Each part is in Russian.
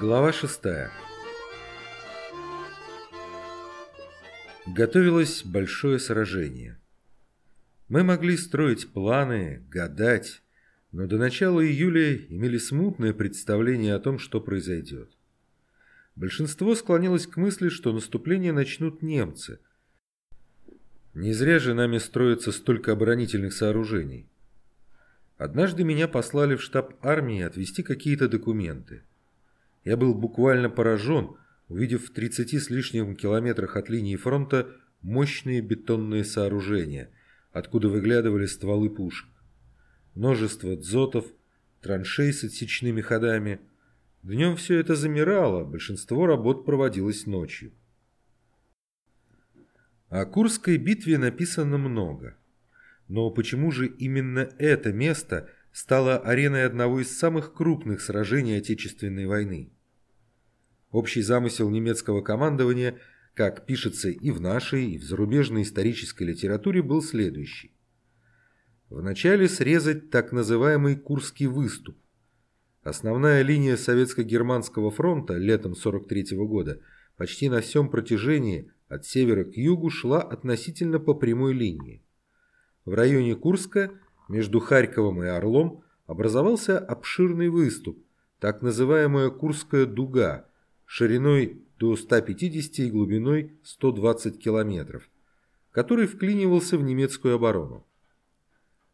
Глава 6 Готовилось большое сражение. Мы могли строить планы, гадать, но до начала июля имели смутное представление о том, что произойдет. Большинство склонилось к мысли, что наступление начнут немцы. Не зря же нами строится столько оборонительных сооружений. Однажды меня послали в штаб армии отвезти какие-то документы. Я был буквально поражен, увидев в 30 с лишним километрах от линии фронта мощные бетонные сооружения, откуда выглядывали стволы пушек. Множество дзотов, траншей с отсечными ходами. Днем все это замирало, большинство работ проводилось ночью. О Курской битве написано много. Но почему же именно это место – стала ареной одного из самых крупных сражений Отечественной войны. Общий замысел немецкого командования, как пишется и в нашей, и в зарубежной исторической литературе, был следующий. Вначале срезать так называемый Курский выступ. Основная линия Советско-Германского фронта летом 43 -го года почти на всем протяжении от севера к югу шла относительно по прямой линии. В районе Курска – между Харьковом и Орлом образовался обширный выступ, так называемая Курская дуга, шириной до 150 и глубиной 120 километров, который вклинивался в немецкую оборону.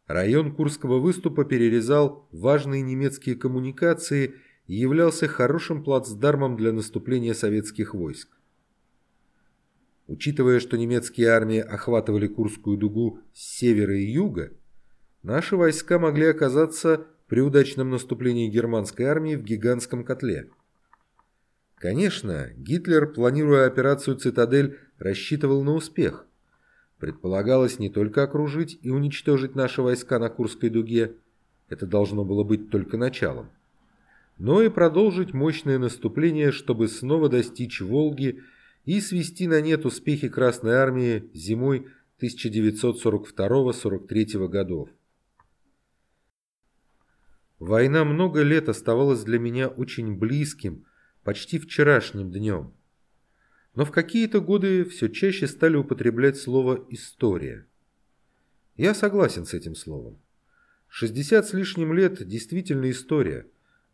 Район Курского выступа перерезал важные немецкие коммуникации и являлся хорошим плацдармом для наступления советских войск. Учитывая, что немецкие армии охватывали Курскую дугу с севера и юга, наши войска могли оказаться при удачном наступлении германской армии в гигантском котле. Конечно, Гитлер, планируя операцию «Цитадель», рассчитывал на успех. Предполагалось не только окружить и уничтожить наши войска на Курской дуге, это должно было быть только началом, но и продолжить мощное наступление, чтобы снова достичь Волги и свести на нет успехи Красной Армии зимой 1942-43 годов. Война много лет оставалась для меня очень близким, почти вчерашним днем. Но в какие-то годы все чаще стали употреблять слово «история». Я согласен с этим словом. 60 с лишним лет действительно история,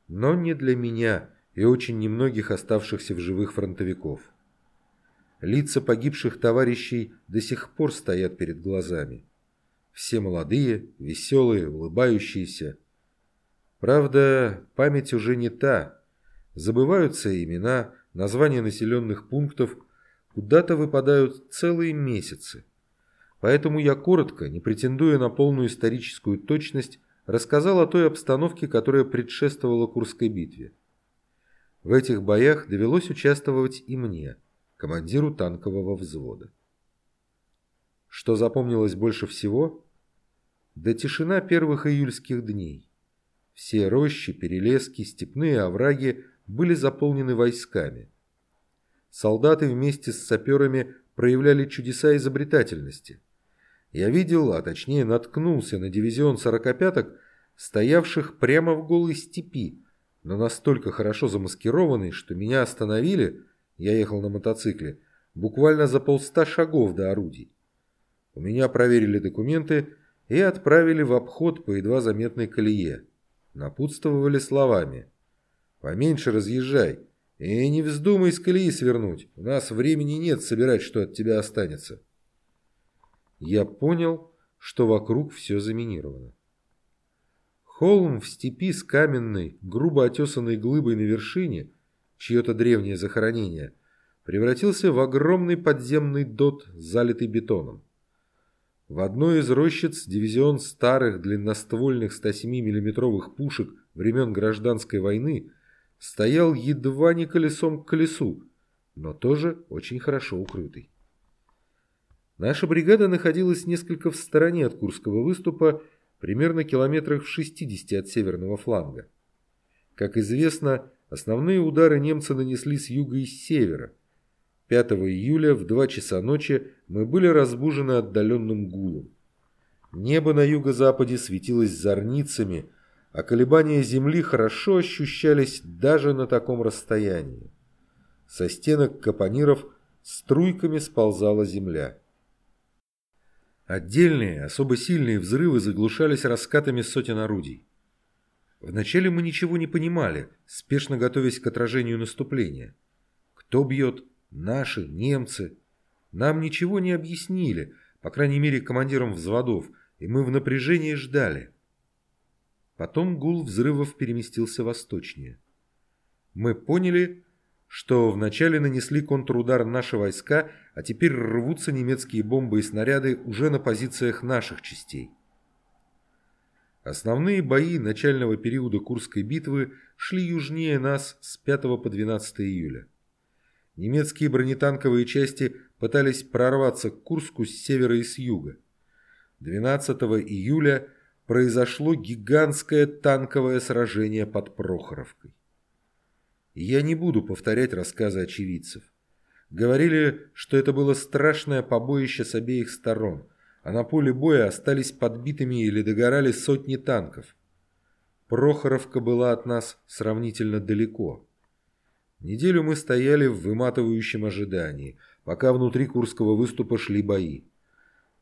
но не для меня и очень немногих оставшихся в живых фронтовиков. Лица погибших товарищей до сих пор стоят перед глазами. Все молодые, веселые, улыбающиеся – Правда, память уже не та. Забываются имена, названия населенных пунктов, куда-то выпадают целые месяцы. Поэтому я коротко, не претендуя на полную историческую точность, рассказал о той обстановке, которая предшествовала Курской битве. В этих боях довелось участвовать и мне, командиру танкового взвода. Что запомнилось больше всего? Да тишина первых июльских дней. Все рощи, перелески, степные овраги были заполнены войсками. Солдаты вместе с саперами проявляли чудеса изобретательности. Я видел, а точнее наткнулся на дивизион сорокопяток, стоявших прямо в голой степи, но настолько хорошо замаскированный, что меня остановили, я ехал на мотоцикле, буквально за полста шагов до орудий. У меня проверили документы и отправили в обход по едва заметной колее напутствовали словами. «Поменьше разъезжай и не вздумай с колеи свернуть. У нас времени нет собирать, что от тебя останется». Я понял, что вокруг все заминировано. Холм в степи с каменной, грубо отесанной глыбой на вершине, чье-то древнее захоронение, превратился в огромный подземный дот, залитый бетоном. В одной из рощиц дивизион старых длинноствольных 107 миллиметровых пушек времен Гражданской войны стоял едва не колесом к колесу, но тоже очень хорошо укрытый. Наша бригада находилась несколько в стороне от Курского выступа, примерно километрах в 60 от северного фланга. Как известно, основные удары немцы нанесли с юга и с севера – 5 июля в 2 часа ночи мы были разбужены отдаленным гулом. Небо на юго-западе светилось зорницами, а колебания земли хорошо ощущались даже на таком расстоянии. Со стенок капониров струйками сползала земля. Отдельные, особо сильные взрывы заглушались раскатами сотен орудий. Вначале мы ничего не понимали, спешно готовясь к отражению наступления. Кто бьет? Наши? Немцы? Нам ничего не объяснили, по крайней мере командирам взводов, и мы в напряжении ждали. Потом гул взрывов переместился восточнее. Мы поняли, что вначале нанесли контрудар наши войска, а теперь рвутся немецкие бомбы и снаряды уже на позициях наших частей. Основные бои начального периода Курской битвы шли южнее нас с 5 по 12 июля. Немецкие бронетанковые части пытались прорваться к Курску с севера и с юга. 12 июля произошло гигантское танковое сражение под Прохоровкой. Я не буду повторять рассказы очевидцев. Говорили, что это было страшное побоище с обеих сторон, а на поле боя остались подбитыми или догорали сотни танков. Прохоровка была от нас сравнительно далеко. Неделю мы стояли в выматывающем ожидании, пока внутри Курского выступа шли бои.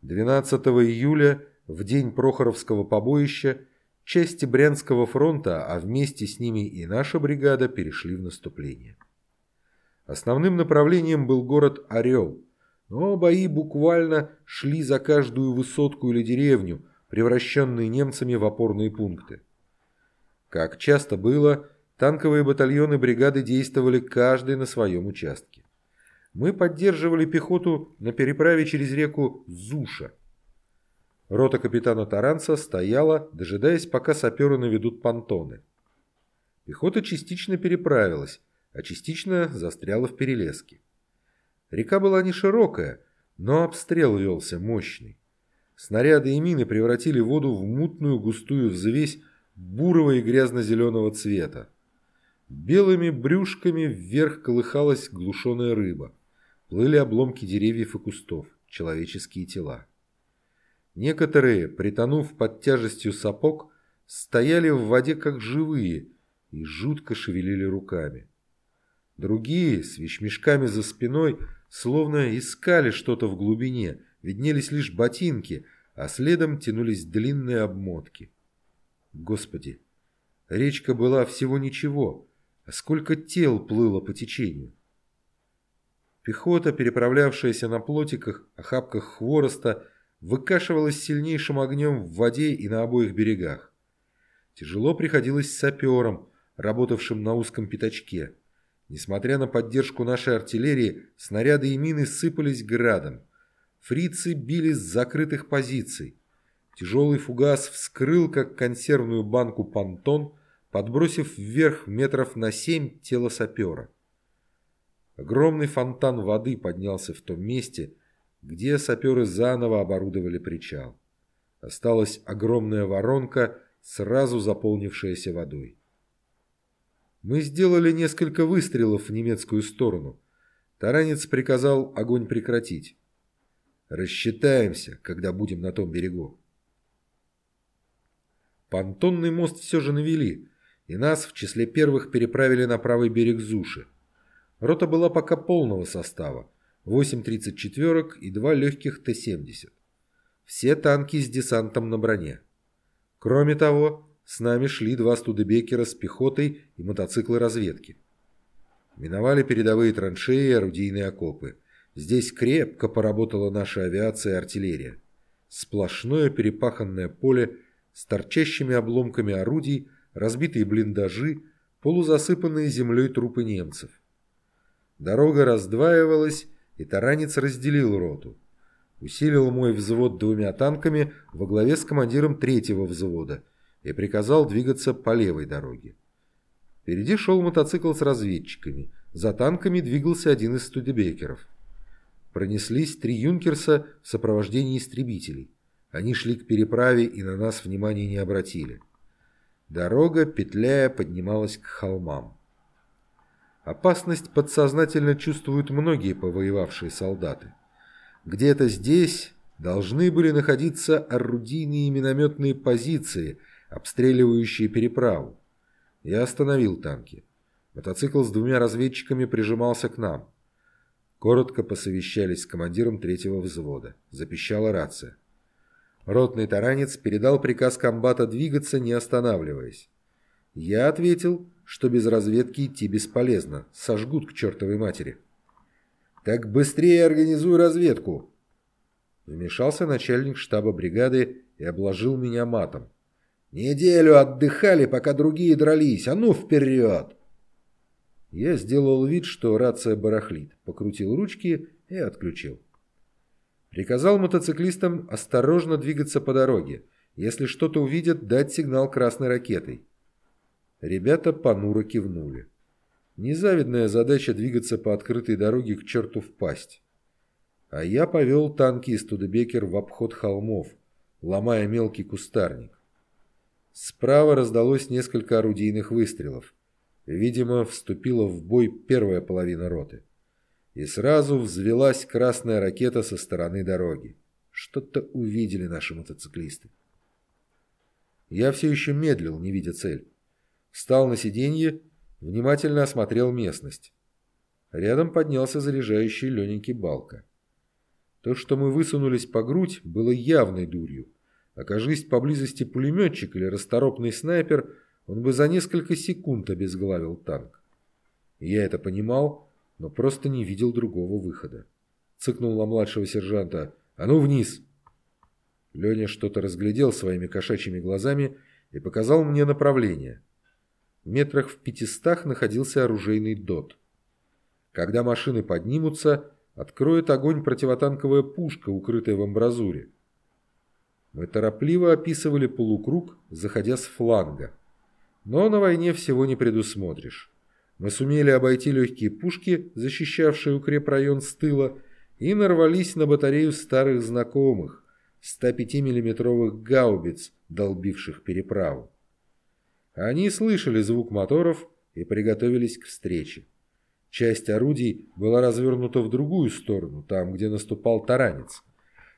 12 июля, в день Прохоровского побоища, Части Брянского фронта, а вместе с ними и наша бригада, перешли в наступление. Основным направлением был город Орел, но бои буквально шли за каждую высотку или деревню, превращенные немцами в опорные пункты. Как часто было, танковые батальоны бригады действовали каждый на своем участке. Мы поддерживали пехоту на переправе через реку Зуша – Рота капитана Таранца стояла, дожидаясь, пока саперы наведут понтоны. Пехота частично переправилась, а частично застряла в перелеске. Река была не широкая, но обстрел велся мощный. Снаряды и мины превратили воду в мутную густую взвесь бурого и грязно-зеленого цвета. Белыми брюшками вверх колыхалась глушеная рыба. Плыли обломки деревьев и кустов, человеческие тела. Некоторые, притонув под тяжестью сапог, стояли в воде как живые и жутко шевелили руками. Другие, с вещмешками за спиной, словно искали что-то в глубине, виднелись лишь ботинки, а следом тянулись длинные обмотки. Господи, речка была всего ничего, сколько тел плыло по течению. Пехота, переправлявшаяся на плотиках, охапках хвороста, выкашивалась сильнейшим огнем в воде и на обоих берегах. Тяжело приходилось саперам, работавшим на узком пятачке. Несмотря на поддержку нашей артиллерии, снаряды и мины сыпались градом. Фрицы били с закрытых позиций. Тяжелый фугас вскрыл, как консервную банку понтон, подбросив вверх метров на семь тело сапера. Огромный фонтан воды поднялся в том месте, где саперы заново оборудовали причал. Осталась огромная воронка, сразу заполнившаяся водой. Мы сделали несколько выстрелов в немецкую сторону. Таранец приказал огонь прекратить. Рассчитаемся, когда будем на том берегу. Понтонный мост все же навели, и нас в числе первых переправили на правый берег Зуши. Рота была пока полного состава. 8 34 и два легких Т-70. Все танки с десантом на броне. Кроме того, с нами шли два студебекера с пехотой и мотоциклы разведки. Миновали передовые траншеи и орудийные окопы. Здесь крепко поработала наша авиация и артиллерия. Сплошное перепаханное поле с торчащими обломками орудий, разбитые блиндажи, полузасыпанные землей трупы немцев. Дорога раздваивалась, и таранец разделил роту. Усилил мой взвод двумя танками во главе с командиром третьего взвода и приказал двигаться по левой дороге. Впереди шел мотоцикл с разведчиками, за танками двигался один из студебекеров. Пронеслись три юнкерса в сопровождении истребителей. Они шли к переправе и на нас внимания не обратили. Дорога, петляя, поднималась к холмам. Опасность подсознательно чувствуют многие повоевавшие солдаты. Где-то здесь должны были находиться орудийные и минометные позиции, обстреливающие переправу. Я остановил танки. Мотоцикл с двумя разведчиками прижимался к нам. Коротко посовещались с командиром третьего взвода. Запищала рация. Ротный таранец передал приказ комбата двигаться, не останавливаясь. Я ответил, что без разведки идти бесполезно, сожгут к чертовой матери. «Так быстрее организуй разведку!» Вмешался начальник штаба бригады и обложил меня матом. «Неделю отдыхали, пока другие дрались, а ну вперед!» Я сделал вид, что рация барахлит, покрутил ручки и отключил. Приказал мотоциклистам осторожно двигаться по дороге. Если что-то увидят, дать сигнал красной ракетой. Ребята понуро кивнули. Незавидная задача двигаться по открытой дороге к черту в пасть. А я повел танки из Тудебекер в обход холмов, ломая мелкий кустарник. Справа раздалось несколько орудийных выстрелов. Видимо, вступила в бой первая половина роты. И сразу взвелась красная ракета со стороны дороги. Что-то увидели наши мотоциклисты. Я все еще медлил, не видя цель. Встал на сиденье, внимательно осмотрел местность. Рядом поднялся заряжающий Лененький балка. То, что мы высунулись по грудь, было явной дурью. Окажись поблизости пулеметчик или расторопный снайпер, он бы за несколько секунд обезглавил танк. Я это понимал, но просто не видел другого выхода. Цыкнул на младшего сержанта «А ну вниз!» Леня что-то разглядел своими кошачьими глазами и показал мне направление. В метрах в пятистах находился оружейный дот. Когда машины поднимутся, откроет огонь противотанковая пушка, укрытая в амбразуре. Мы торопливо описывали полукруг, заходя с фланга. Но на войне всего не предусмотришь. Мы сумели обойти легкие пушки, защищавшие укрепрайон с тыла, и нарвались на батарею старых знакомых, 105 миллиметровых гаубиц, долбивших переправу. Они слышали звук моторов и приготовились к встрече. Часть орудий была развернута в другую сторону, там, где наступал таранец.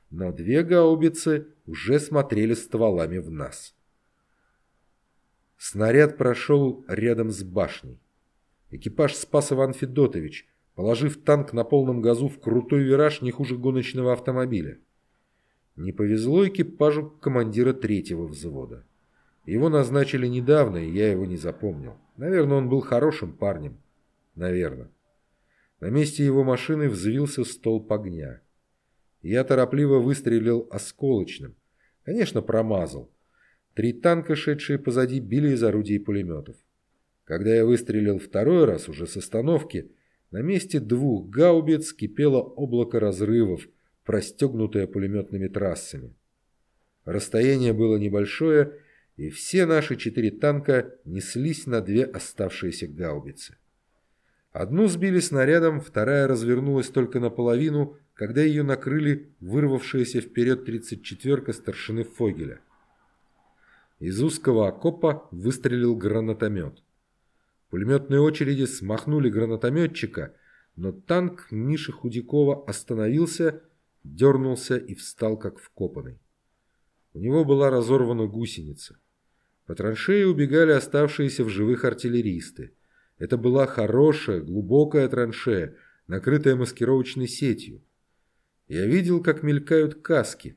Но две гаубицы уже смотрели стволами в нас. Снаряд прошел рядом с башней. Экипаж спас Иван Федотович, положив танк на полном газу в крутой вираж не хуже гоночного автомобиля. Не повезло экипажу командира третьего взвода. Его назначили недавно, и я его не запомнил. Наверное, он был хорошим парнем. Наверное. На месте его машины взвился столб огня. Я торопливо выстрелил осколочным. Конечно, промазал. Три танка, шедшие позади, били из орудий пулеметов. Когда я выстрелил второй раз уже с остановки, на месте двух гаубиц кипело облако разрывов, простегнутое пулеметными трассами. Расстояние было небольшое, и все наши четыре танка неслись на две оставшиеся гаубицы. Одну сбили снарядом, вторая развернулась только наполовину, когда ее накрыли вырвавшаяся вперед 34-ка старшины Фогеля. Из узкого окопа выстрелил гранатомет. Пулеметные очереди смахнули гранатометчика, но танк Миши Худякова остановился, дернулся и встал как вкопанный. У него была разорвана гусеница. По траншее убегали оставшиеся в живых артиллеристы. Это была хорошая, глубокая траншея, накрытая маскировочной сетью. Я видел, как мелькают каски.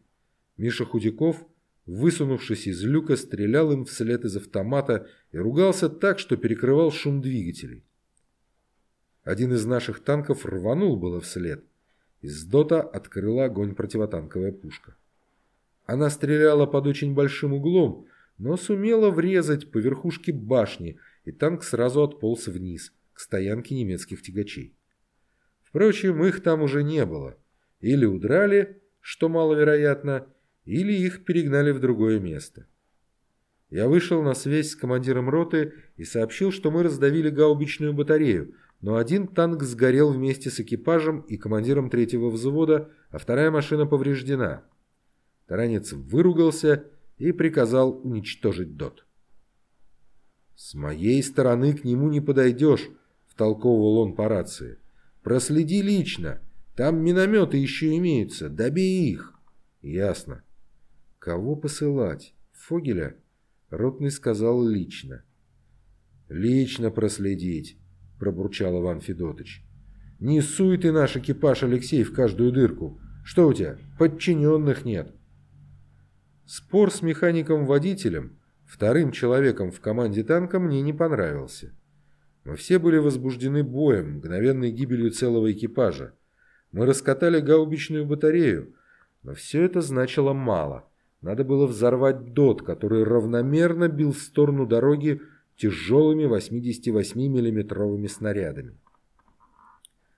Миша Худяков высунувшись из люка, стрелял им вслед из автомата и ругался так, что перекрывал шум двигателей. Один из наших танков рванул было вслед. Из дота открыла огонь противотанковая пушка. Она стреляла под очень большим углом, но сумела врезать по верхушке башни, и танк сразу отполз вниз, к стоянке немецких тягачей. Впрочем, их там уже не было. Или удрали, что маловероятно, или их перегнали в другое место. Я вышел на связь с командиром роты и сообщил, что мы раздавили гаубичную батарею, но один танк сгорел вместе с экипажем и командиром третьего взвода, а вторая машина повреждена. Таранец выругался и приказал уничтожить ДОТ. «С моей стороны к нему не подойдешь», — втолковывал он по рации. «Проследи лично. Там минометы еще имеются. Добей их». «Ясно». Кого посылать? Фогеля? Ротный сказал лично. «Лично проследить», — пробурчал Иван Федотович. «Не суй ты наш экипаж, Алексей, в каждую дырку. Что у тебя, подчиненных нет?» Спор с механиком-водителем, вторым человеком в команде танка, мне не понравился. Мы все были возбуждены боем, мгновенной гибелью целого экипажа. Мы раскатали гаубичную батарею, но все это значило мало. Надо было взорвать ДОТ, который равномерно бил в сторону дороги тяжелыми 88 миллиметровыми снарядами.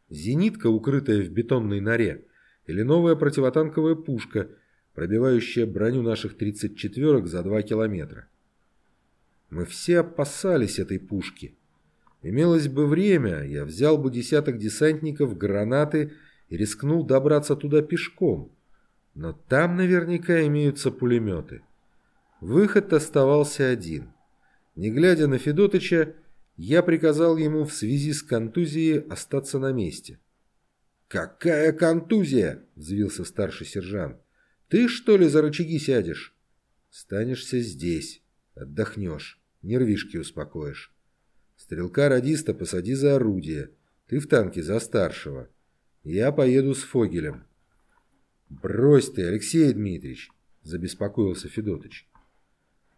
Зенитка, укрытая в бетонной норе, или новая противотанковая пушка, пробивающая броню наших 34-ок за 2 километра. Мы все опасались этой пушки. Имелось бы время, я взял бы десяток десантников, гранаты и рискнул добраться туда пешком. Но там наверняка имеются пулеметы. Выход оставался один. Не глядя на Федотыча, я приказал ему в связи с контузией остаться на месте. «Какая контузия?» – взвился старший сержант. «Ты, что ли, за рычаги сядешь?» «Станешься здесь. Отдохнешь. Нервишки успокоишь. Стрелка-радиста посади за орудие. Ты в танке за старшего. Я поеду с Фогелем». «Брось ты, Алексей Дмитриевич!» – забеспокоился Федотыч.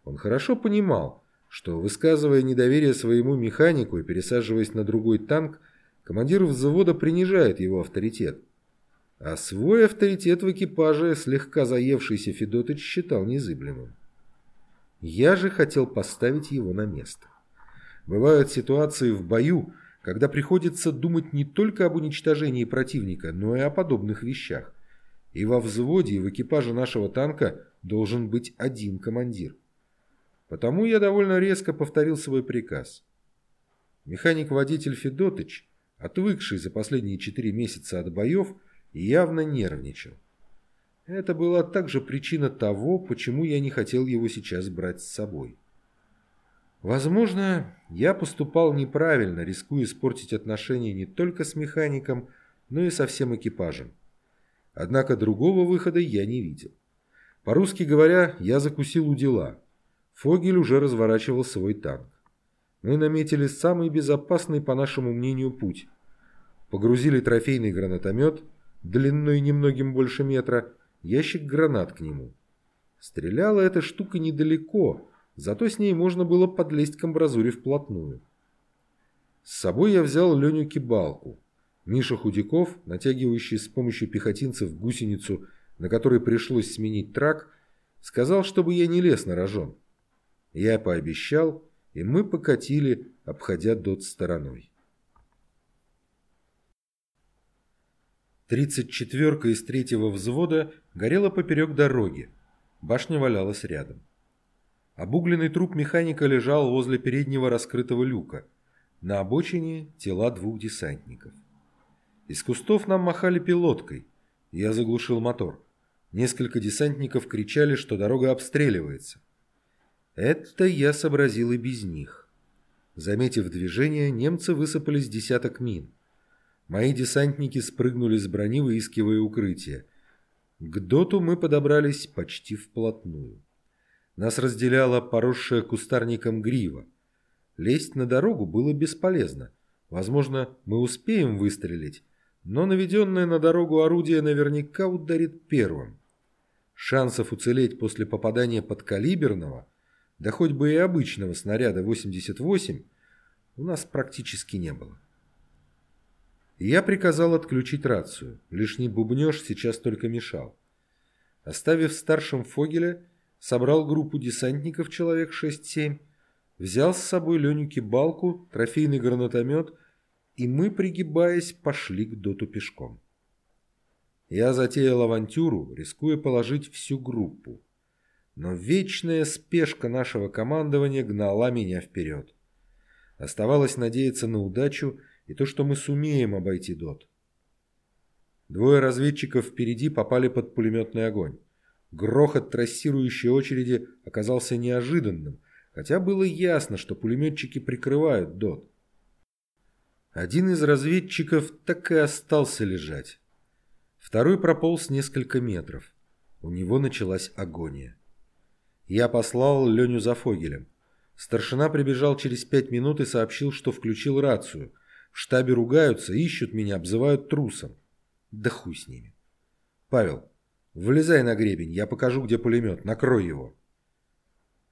Он хорошо понимал, что, высказывая недоверие своему механику и пересаживаясь на другой танк, командир взвода принижает его авторитет. А свой авторитет в экипаже слегка заевшийся Федотыч считал незыблемым. Я же хотел поставить его на место. Бывают ситуации в бою, когда приходится думать не только об уничтожении противника, но и о подобных вещах. И во взводе, и в экипаже нашего танка должен быть один командир. Потому я довольно резко повторил свой приказ. Механик-водитель Федотыч, отвыкший за последние четыре месяца от боев, явно нервничал. Это была также причина того, почему я не хотел его сейчас брать с собой. Возможно, я поступал неправильно, рискуя испортить отношения не только с механиком, но и со всем экипажем. Однако другого выхода я не видел. По-русски говоря, я закусил у дела. Фогель уже разворачивал свой танк. Мы наметили самый безопасный, по нашему мнению, путь. Погрузили трофейный гранатомет, длиной немногим больше метра, ящик гранат к нему. Стреляла эта штука недалеко, зато с ней можно было подлезть к амбразуре вплотную. С собой я взял Леню Кибалку. Миша Худяков, натягивающий с помощью пехотинцев гусеницу, на которой пришлось сменить трак, сказал, чтобы я не лез на рожон. Я пообещал, и мы покатили, обходя дот стороной. Тридцать четверка из третьего взвода горела поперек дороги. Башня валялась рядом. Обугленный труп механика лежал возле переднего раскрытого люка. На обочине тела двух десантников. Из кустов нам махали пилоткой. Я заглушил мотор. Несколько десантников кричали, что дорога обстреливается. Это я сообразил и без них. Заметив движение, немцы высыпали с десяток мин. Мои десантники спрыгнули с брони, выискивая укрытие. К доту мы подобрались почти вплотную. Нас разделяла поросшая кустарником грива. Лезть на дорогу было бесполезно. Возможно, мы успеем выстрелить, но наведенное на дорогу орудие наверняка ударит первым. Шансов уцелеть после попадания подкалиберного, да хоть бы и обычного снаряда 88, у нас практически не было. Я приказал отключить рацию, лишний бубнеж сейчас только мешал. Оставив старшим Фогеля, собрал группу десантников человек 6-7, взял с собой Леню Кибалку, трофейный гранатомет, и мы, пригибаясь, пошли к доту пешком. Я затеял авантюру, рискуя положить всю группу. Но вечная спешка нашего командования гнала меня вперед. Оставалось надеяться на удачу и то, что мы сумеем обойти ДОТ. Двое разведчиков впереди попали под пулеметный огонь. Грохот трассирующей очереди оказался неожиданным, хотя было ясно, что пулеметчики прикрывают ДОТ. Один из разведчиков так и остался лежать. Второй прополз несколько метров. У него началась агония. Я послал Леню за Фогелем. Старшина прибежал через пять минут и сообщил, что включил рацию. В штабе ругаются, ищут меня, обзывают трусом. Да хуй с ними. Павел, вылезай на гребень, я покажу, где пулемет, накрой его.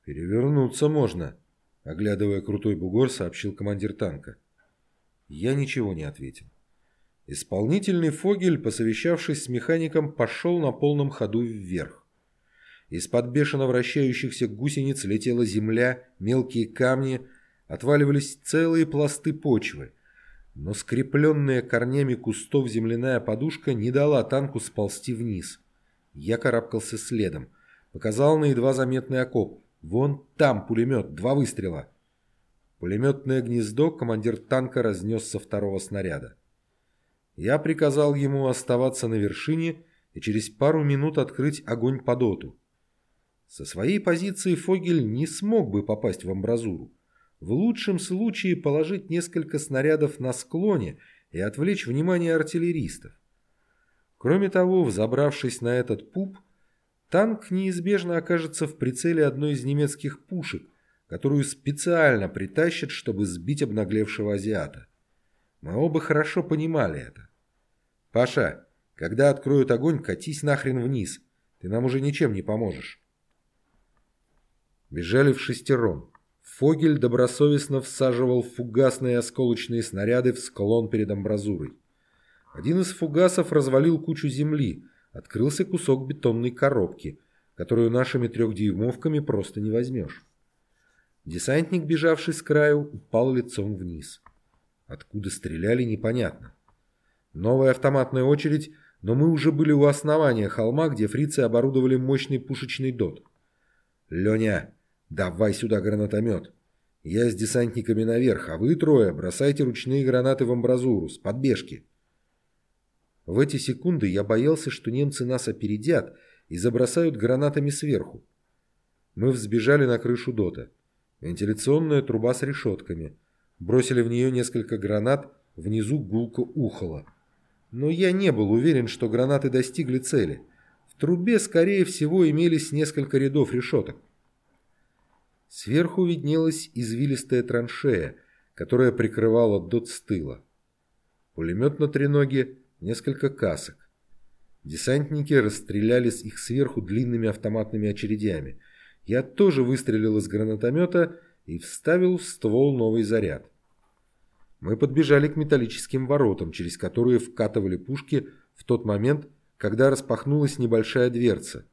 Перевернуться можно, оглядывая крутой бугор, сообщил командир танка. Я ничего не ответил. Исполнительный Фогель, посовещавшись с механиком, пошел на полном ходу вверх. Из-под бешено вращающихся гусениц летела земля, мелкие камни, отваливались целые пласты почвы. Но скрепленная корнями кустов земляная подушка не дала танку сползти вниз. Я карабкался следом. Показал на едва заметный окоп. Вон там пулемет, два выстрела. Пулеметное гнездо командир танка разнес со второго снаряда. Я приказал ему оставаться на вершине и через пару минут открыть огонь по доту. Со своей позиции Фогель не смог бы попасть в амбразуру. В лучшем случае положить несколько снарядов на склоне и отвлечь внимание артиллеристов. Кроме того, взобравшись на этот пуп, танк неизбежно окажется в прицеле одной из немецких пушек, которую специально притащат, чтобы сбить обнаглевшего азиата. Мы оба хорошо понимали это. «Паша, когда откроют огонь, катись нахрен вниз. Ты нам уже ничем не поможешь». Бежали в шестером. Фогель добросовестно всаживал фугасные осколочные снаряды в склон перед амбразурой. Один из фугасов развалил кучу земли, открылся кусок бетонной коробки, которую нашими трехдюймовками просто не возьмешь. Десантник, бежавший с краю, упал лицом вниз. Откуда стреляли, непонятно. Новая автоматная очередь, но мы уже были у основания холма, где фрицы оборудовали мощный пушечный дот. «Леня, давай сюда гранатомет. Я с десантниками наверх, а вы трое бросайте ручные гранаты в амбразуру, с подбежки». В эти секунды я боялся, что немцы нас опередят и забросают гранатами сверху. Мы взбежали на крышу дота. Вентиляционная труба с решетками. Бросили в нее несколько гранат, внизу гулко ухало но я не был уверен, что гранаты достигли цели. В трубе, скорее всего, имелись несколько рядов решеток. Сверху виднелась извилистая траншея, которая прикрывала дот с тыла. Пулемет на треноге, несколько касок. Десантники расстреляли с их сверху длинными автоматными очередями. Я тоже выстрелил из гранатомета и вставил в ствол новый заряд. Мы подбежали к металлическим воротам, через которые вкатывали пушки в тот момент, когда распахнулась небольшая дверца.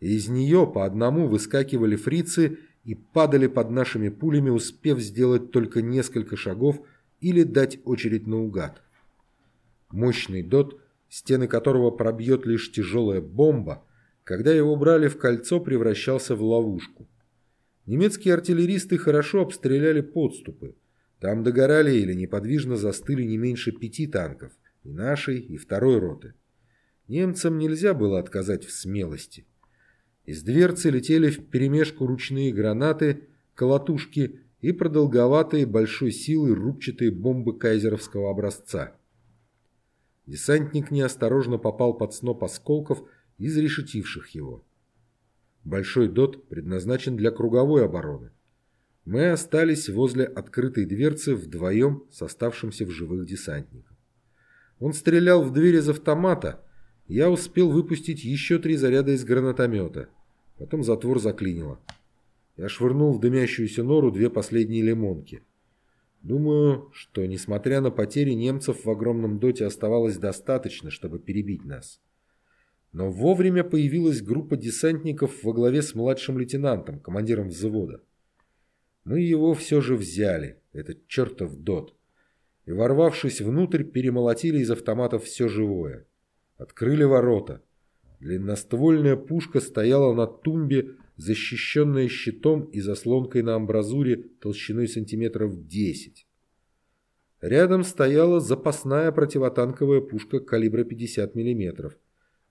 И из нее по одному выскакивали фрицы и падали под нашими пулями, успев сделать только несколько шагов или дать очередь наугад. Мощный дот, стены которого пробьет лишь тяжелая бомба, когда его брали в кольцо, превращался в ловушку. Немецкие артиллеристы хорошо обстреляли подступы. Там догорали или неподвижно застыли не меньше пяти танков, и нашей, и второй роты. Немцам нельзя было отказать в смелости. Из дверцы летели в перемешку ручные гранаты, колотушки и продолговатые большой силы рубчатые бомбы кайзеровского образца. Десантник неосторожно попал под сноп осколков, изрешетивших его. Большой дот предназначен для круговой обороны. Мы остались возле открытой дверцы вдвоем с оставшимся в живых десантником. Он стрелял в дверь из автомата. Я успел выпустить еще три заряда из гранатомета. Потом затвор заклинило. Я швырнул в дымящуюся нору две последние лимонки. Думаю, что, несмотря на потери, немцев в огромном доте оставалось достаточно, чтобы перебить нас. Но вовремя появилась группа десантников во главе с младшим лейтенантом, командиром взвода. Мы его все же взяли, этот чертов дот. И, ворвавшись внутрь, перемолотили из автоматов все живое. Открыли ворота. Длинноствольная пушка стояла на тумбе, защищенная щитом и заслонкой на амбразуре толщиной сантиметров 10. Рядом стояла запасная противотанковая пушка калибра 50 мм,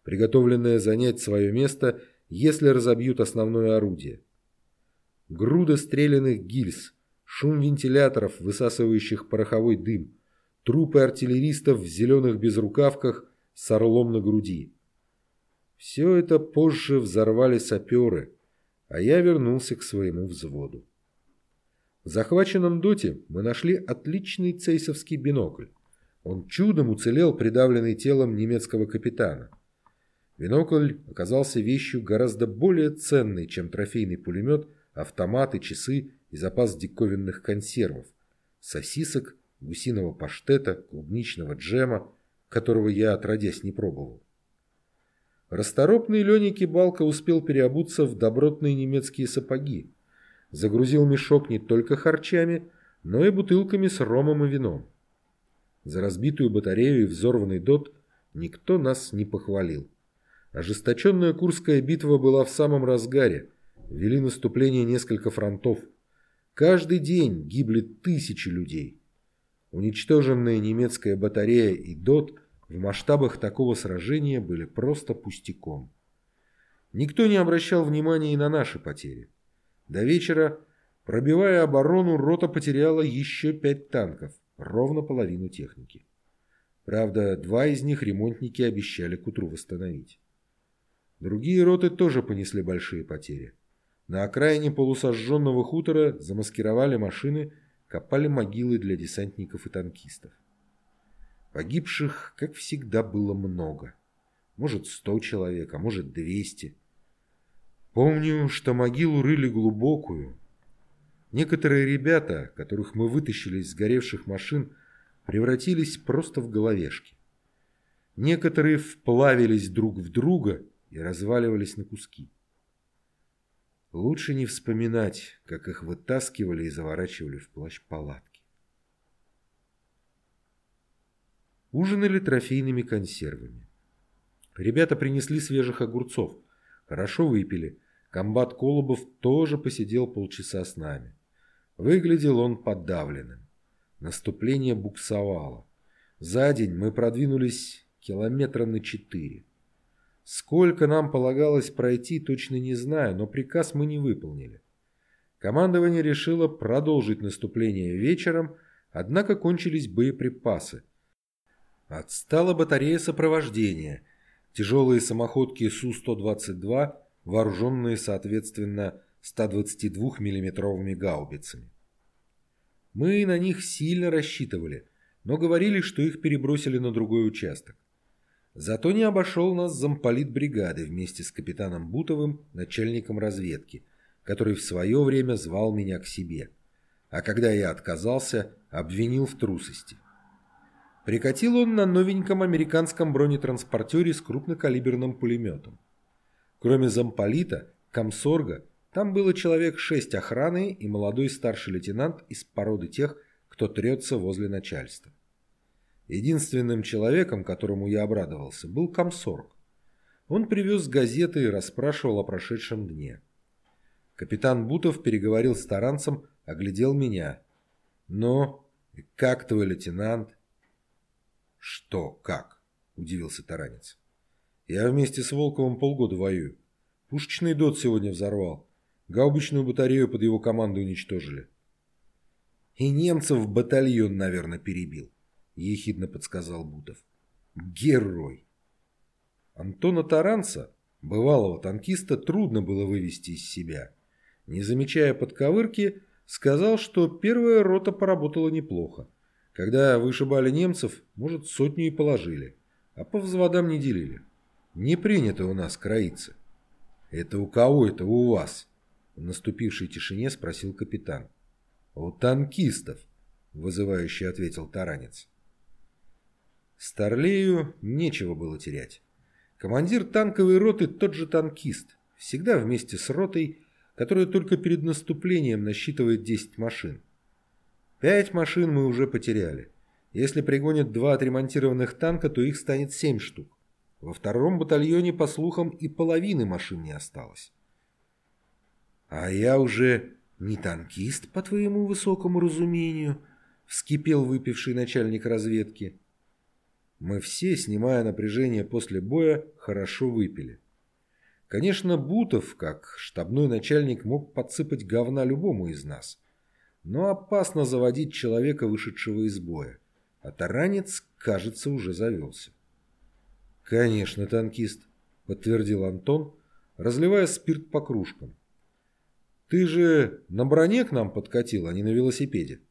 приготовленная занять свое место, если разобьют основное орудие. Груда стрелянных гильз, шум вентиляторов, высасывающих пороховой дым, трупы артиллеристов в зеленых безрукавках с орлом на груди. Все это позже взорвали саперы, а я вернулся к своему взводу. В захваченном доте мы нашли отличный цейсовский бинокль. Он чудом уцелел, придавленный телом немецкого капитана. Бинокль оказался вещью гораздо более ценной, чем трофейный пулемет, автоматы, часы и запас диковинных консервов, сосисок, гусиного паштета, клубничного джема, которого я отродясь не пробовал. Расторопный Леня Кибалка успел переобуться в добротные немецкие сапоги. Загрузил мешок не только харчами, но и бутылками с ромом и вином. За разбитую батарею и взорванный дот никто нас не похвалил. Ожесточенная Курская битва была в самом разгаре. Вели наступление несколько фронтов. Каждый день гибли тысячи людей. Уничтоженная немецкая батарея и ДОТ в масштабах такого сражения были просто пустяком. Никто не обращал внимания и на наши потери. До вечера, пробивая оборону, рота потеряла еще пять танков, ровно половину техники. Правда, два из них ремонтники обещали к утру восстановить. Другие роты тоже понесли большие потери. На окраине полусожженного хутора замаскировали машины, копали могилы для десантников и танкистов. Погибших, как всегда, было много. Может, сто человек, а может, двести. Помню, что могилу рыли глубокую. Некоторые ребята, которых мы вытащили из сгоревших машин, превратились просто в головешки. Некоторые вплавились друг в друга и разваливались на куски. Лучше не вспоминать, как их вытаскивали и заворачивали в плащ палатки. Ужинали трофейными консервами. Ребята принесли свежих огурцов. Хорошо выпили. Комбат Колобов тоже посидел полчаса с нами. Выглядел он подавленным. Наступление буксовало. За день мы продвинулись километра на четыре. Сколько нам полагалось пройти, точно не знаю, но приказ мы не выполнили. Командование решило продолжить наступление вечером, однако кончились боеприпасы. Отстала батарея сопровождения, тяжелые самоходки Су-122, вооруженные, соответственно, 122 миллиметровыми гаубицами. Мы на них сильно рассчитывали, но говорили, что их перебросили на другой участок. Зато не обошел нас замполит бригады вместе с капитаном Бутовым, начальником разведки, который в свое время звал меня к себе. А когда я отказался, обвинил в трусости. Прикатил он на новеньком американском бронетранспортере с крупнокалиберным пулеметом. Кроме замполита, комсорга, там было человек шесть охраны и молодой старший лейтенант из породы тех, кто трется возле начальства. Единственным человеком, которому я обрадовался, был комсорг. Он привез газеты и расспрашивал о прошедшем дне. Капитан Бутов переговорил с таранцем, оглядел меня. «Ну, как твой лейтенант?» «Что, как?» – удивился таранец. «Я вместе с Волковым полгода воюю. Пушечный дот сегодня взорвал. Гаубичную батарею под его командой уничтожили». «И немцев батальон, наверное, перебил» ехидно подсказал Бутов. Герой! Антона Таранца, бывалого танкиста, трудно было вывести из себя. Не замечая подковырки, сказал, что первая рота поработала неплохо. Когда вышибали немцев, может, сотню и положили, а по взводам не делили. Не принято у нас кроиться. Это у кого это у вас? В наступившей тишине спросил капитан. У танкистов, вызывающе ответил таранец. Старлею нечего было терять. Командир танковой роты тот же танкист, всегда вместе с ротой, которая только перед наступлением насчитывает 10 машин. Пять машин мы уже потеряли. Если пригонят два отремонтированных танка, то их станет семь штук. Во втором батальоне, по слухам, и половины машин не осталось. «А я уже не танкист, по твоему высокому разумению», — вскипел выпивший начальник разведки. Мы все, снимая напряжение после боя, хорошо выпили. Конечно, Бутов, как штабной начальник, мог подсыпать говна любому из нас. Но опасно заводить человека, вышедшего из боя. А таранец, кажется, уже завелся. «Конечно, танкист», — подтвердил Антон, разливая спирт по кружкам. Ты же на броне к нам подкатил, а не на велосипеде.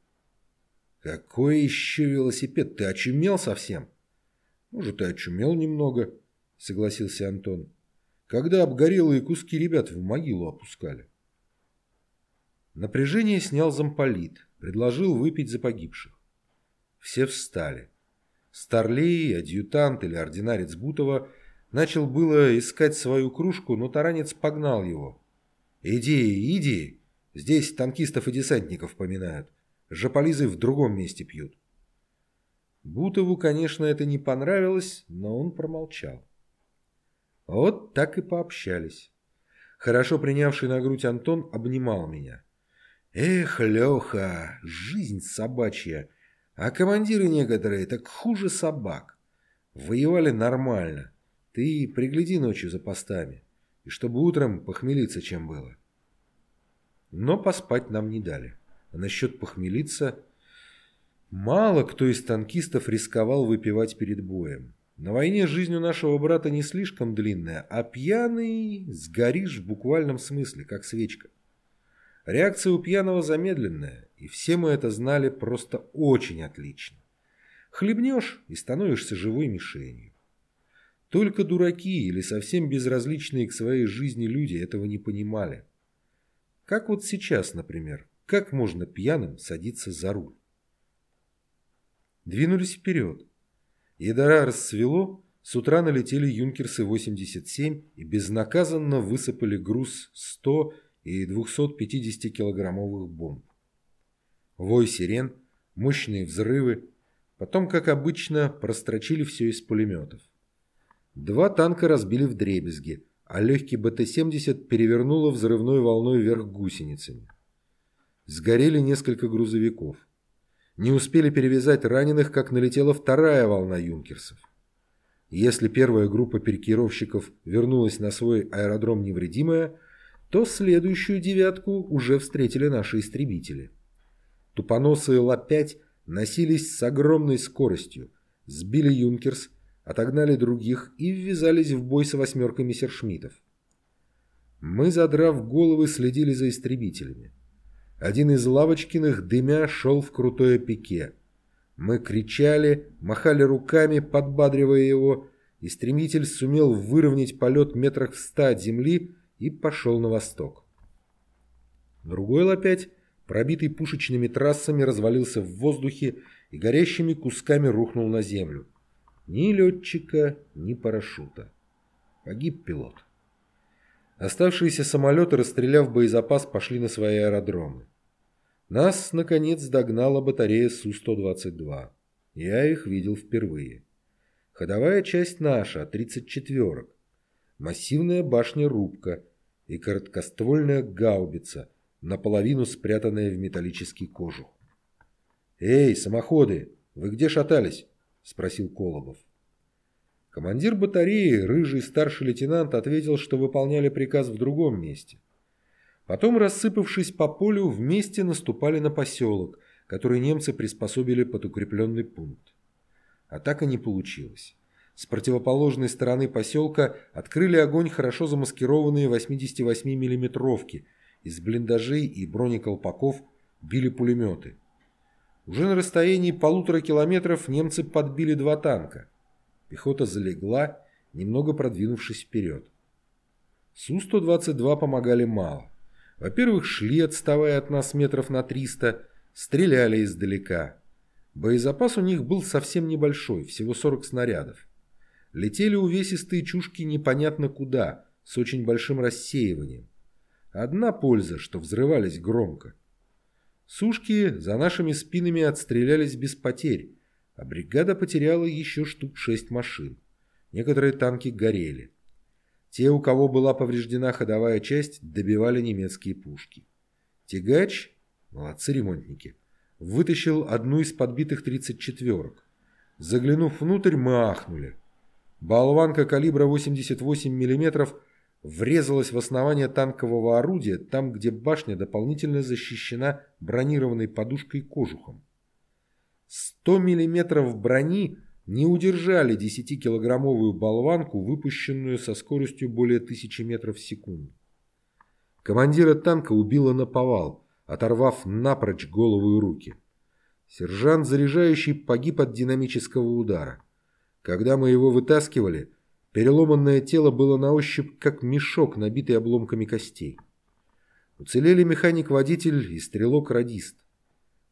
Какой еще велосипед? Ты очумел совсем? Может, и очумел немного, согласился Антон. Когда обгорелые куски ребят в могилу опускали. Напряжение снял замполит, предложил выпить за погибших. Все встали. Старлей, адъютант или ординарец Бутова начал было искать свою кружку, но таранец погнал его. «Иди, иди, здесь танкистов и десантников поминают. Жополизы в другом месте пьют». Бутову, конечно, это не понравилось, но он промолчал. Вот так и пообщались. Хорошо принявший на грудь Антон обнимал меня. Эх, Леха, жизнь собачья. А командиры некоторые так хуже собак. Воевали нормально. Ты пригляди ночью за постами. И чтобы утром похмелиться чем было. Но поспать нам не дали. А насчет похмелиться... Мало кто из танкистов рисковал выпивать перед боем. На войне жизнь у нашего брата не слишком длинная, а пьяный сгоришь в буквальном смысле, как свечка. Реакция у пьяного замедленная, и все мы это знали просто очень отлично. Хлебнешь и становишься живой мишенью. Только дураки или совсем безразличные к своей жизни люди этого не понимали. Как вот сейчас, например, как можно пьяным садиться за руль? Двинулись вперед. Едора расцвело, с утра налетели юнкерсы-87 и безнаказанно высыпали груз 100 и 250-килограммовых бомб. Вой сирен, мощные взрывы, потом, как обычно, прострочили все из пулеметов. Два танка разбили в дребезги, а легкий БТ-70 перевернуло взрывной волной вверх гусеницами. Сгорели несколько грузовиков. Не успели перевязать раненых, как налетела вторая волна юнкерсов. Если первая группа перекировщиков вернулась на свой аэродром невредимая, то следующую девятку уже встретили наши истребители. Тупоносые Ла-5 носились с огромной скоростью, сбили «Юнкерс», отогнали других и ввязались в бой с восьмерками сершмитов. Мы, задрав головы, следили за истребителями. Один из Лавочкиных, дымя, шел в крутое пике. Мы кричали, махали руками, подбадривая его. Истребитель сумел выровнять полет метрах в ста от земли и пошел на восток. Другой лопять, пробитый пушечными трассами, развалился в воздухе и горящими кусками рухнул на землю. Ни летчика, ни парашюта. Погиб пилот. Оставшиеся самолеты, расстреляв боезапас, пошли на свои аэродромы. Нас, наконец, догнала батарея Су-122. Я их видел впервые. Ходовая часть наша, 34-ок. Массивная башня-рубка, и короткоствольная гаубица, наполовину спрятанная в металлический кожух. «Эй, самоходы, вы где шатались?» – спросил Колобов. Командир батареи, рыжий старший лейтенант, ответил, что выполняли приказ в другом месте. Потом, рассыпавшись по полю, вместе наступали на поселок, который немцы приспособили под укрепленный пункт. Атака не получилась. С противоположной стороны поселка открыли огонь хорошо замаскированные 88 миллиметровки Из блиндажей и бронеколпаков били пулеметы. Уже на расстоянии полутора километров немцы подбили два танка. Пехота залегла, немного продвинувшись вперед. Су-122 помогали мало. Во-первых, шли, отставая от нас метров на 300, стреляли издалека. Боезапас у них был совсем небольшой, всего 40 снарядов. Летели увесистые чушки непонятно куда, с очень большим рассеиванием. Одна польза, что взрывались громко. Сушки за нашими спинами отстрелялись без потерь, а бригада потеряла еще штук шесть машин. Некоторые танки горели. Те, у кого была повреждена ходовая часть, добивали немецкие пушки. Тягач, молодцы ремонтники, вытащил одну из подбитых 34-ок. Заглянув внутрь, мы ахнули. Болванка калибра 88 мм врезалась в основание танкового орудия, там, где башня дополнительно защищена бронированной подушкой-кожухом. 100 мм брони не удержали 10-килограммовую болванку, выпущенную со скоростью более 1000 метров в секунду. Командира танка убило на повал, оторвав напрочь голову и руки. Сержант, заряжающий, погиб от динамического удара. Когда мы его вытаскивали, переломанное тело было на ощупь как мешок, набитый обломками костей. Уцелели механик-водитель и стрелок-радист.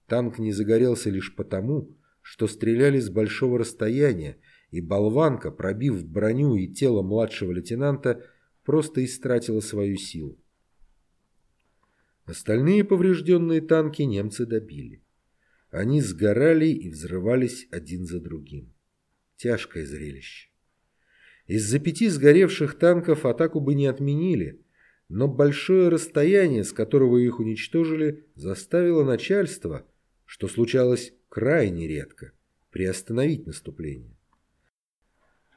Танк не загорелся лишь потому, что стреляли с большого расстояния, и болванка, пробив броню и тело младшего лейтенанта, просто истратила свою силу. Остальные поврежденные танки немцы добили. Они сгорали и взрывались один за другим. Тяжкое зрелище. Из-за пяти сгоревших танков атаку бы не отменили, но большое расстояние, с которого их уничтожили, заставило начальство, что случалось крайне редко, приостановить наступление.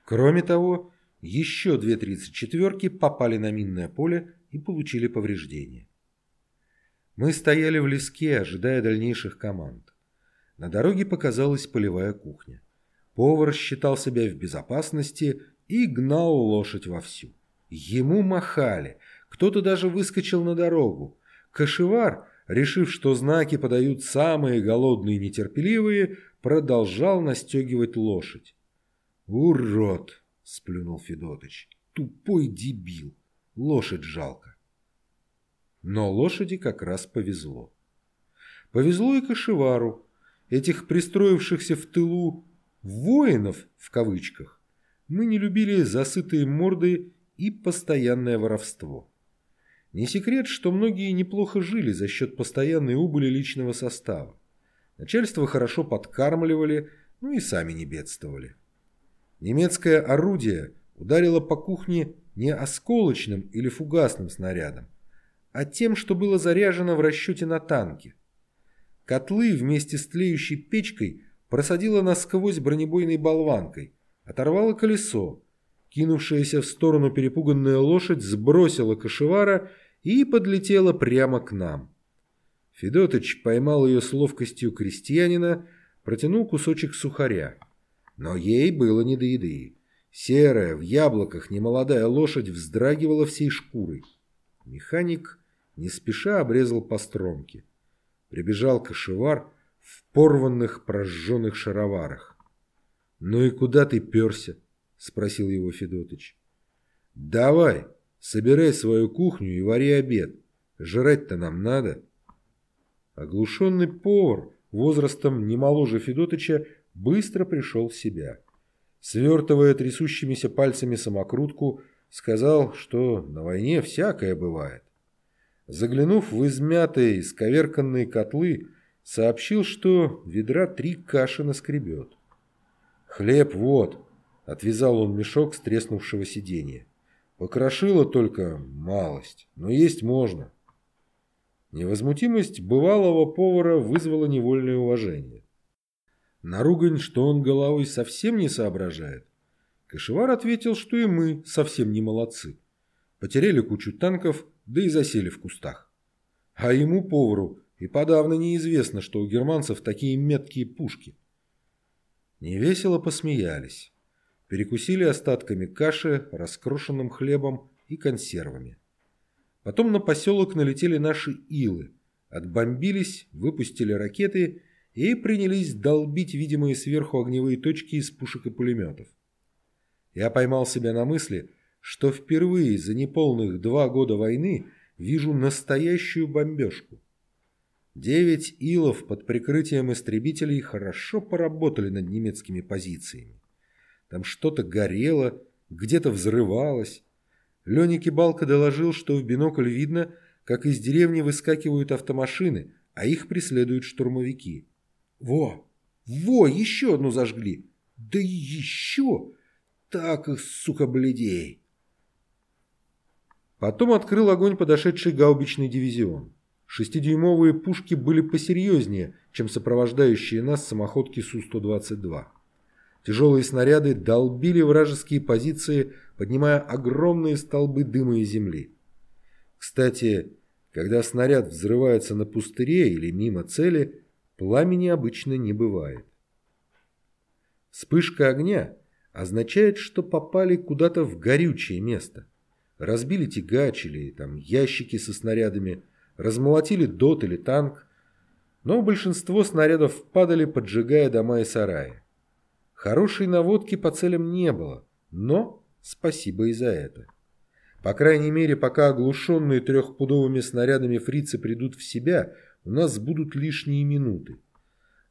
Кроме того, еще две 34-ки попали на минное поле и получили повреждения. Мы стояли в леске, ожидая дальнейших команд. На дороге показалась полевая кухня. Повар считал себя в безопасности и гнал лошадь вовсю. Ему махали, кто-то даже выскочил на дорогу. Кашевар, решив, что знаки подают самые голодные и нетерпеливые, продолжал настегивать лошадь. «Урод!» — сплюнул Федотыч. «Тупой дебил! Лошадь жалко!» Но лошади как раз повезло. Повезло и Кашевару. Этих пристроившихся в тылу «воинов» в кавычках мы не любили засытые морды и постоянное воровство. Не секрет, что многие неплохо жили за счет постоянной убыли личного состава. Начальство хорошо подкармливали, ну и сами не бедствовали. Немецкое орудие ударило по кухне не осколочным или фугасным снарядом, а тем, что было заряжено в расчете на танки. Котлы вместе с тлеющей печкой просадило насквозь бронебойной болванкой, оторвало колесо, Кинувшаяся в сторону перепуганная лошадь сбросила кошевара и подлетела прямо к нам. Федотыч поймал ее с ловкостью крестьянина, протянул кусочек сухаря. Но ей было не до еды. Серая, в яблоках немолодая лошадь вздрагивала всей шкурой. Механик не спеша обрезал по стромке. Прибежал кошевар в порванных прожженных шароварах. «Ну и куда ты перся?» — спросил его Федотыч. «Давай, собирай свою кухню и вари обед. Жрать-то нам надо». Оглушенный повар, возрастом не моложе Федотыча, быстро пришел в себя. Свертывая трясущимися пальцами самокрутку, сказал, что на войне всякое бывает. Заглянув в измятые, сковерканные котлы, сообщил, что ведра три каши наскребет. «Хлеб вот», Отвязал он мешок с треснувшего сиденья. Покрошило только малость, но есть можно. Невозмутимость бывалого повара вызвала невольное уважение. На ругань, что он головой совсем не соображает, Кашевар ответил, что и мы совсем не молодцы. Потеряли кучу танков, да и засели в кустах. А ему, повару, и подавно неизвестно, что у германцев такие меткие пушки. Невесело посмеялись перекусили остатками каши, раскрошенным хлебом и консервами. Потом на поселок налетели наши илы, отбомбились, выпустили ракеты и принялись долбить видимые сверху огневые точки из пушек и пулеметов. Я поймал себя на мысли, что впервые за неполных два года войны вижу настоящую бомбежку. Девять илов под прикрытием истребителей хорошо поработали над немецкими позициями. Там что-то горело, где-то взрывалось. Леня Кибалка доложил, что в бинокль видно, как из деревни выскакивают автомашины, а их преследуют штурмовики. Во! Во! Еще одну зажгли! Да еще! Так их, сука, бледей! Потом открыл огонь подошедший гаубичный дивизион. Шестидюймовые пушки были посерьезнее, чем сопровождающие нас самоходки Су-122. Тяжелые снаряды долбили вражеские позиции, поднимая огромные столбы дыма и земли. Кстати, когда снаряд взрывается на пустыре или мимо цели, пламени обычно не бывает. Вспышка огня означает, что попали куда-то в горючее место. разбили тягач или там ящики со снарядами, размолотили дот или танк, но большинство снарядов падали, поджигая дома и сараи. Хорошей наводки по целям не было, но спасибо и за это. По крайней мере, пока оглушенные трехпудовыми снарядами фрицы придут в себя, у нас будут лишние минуты.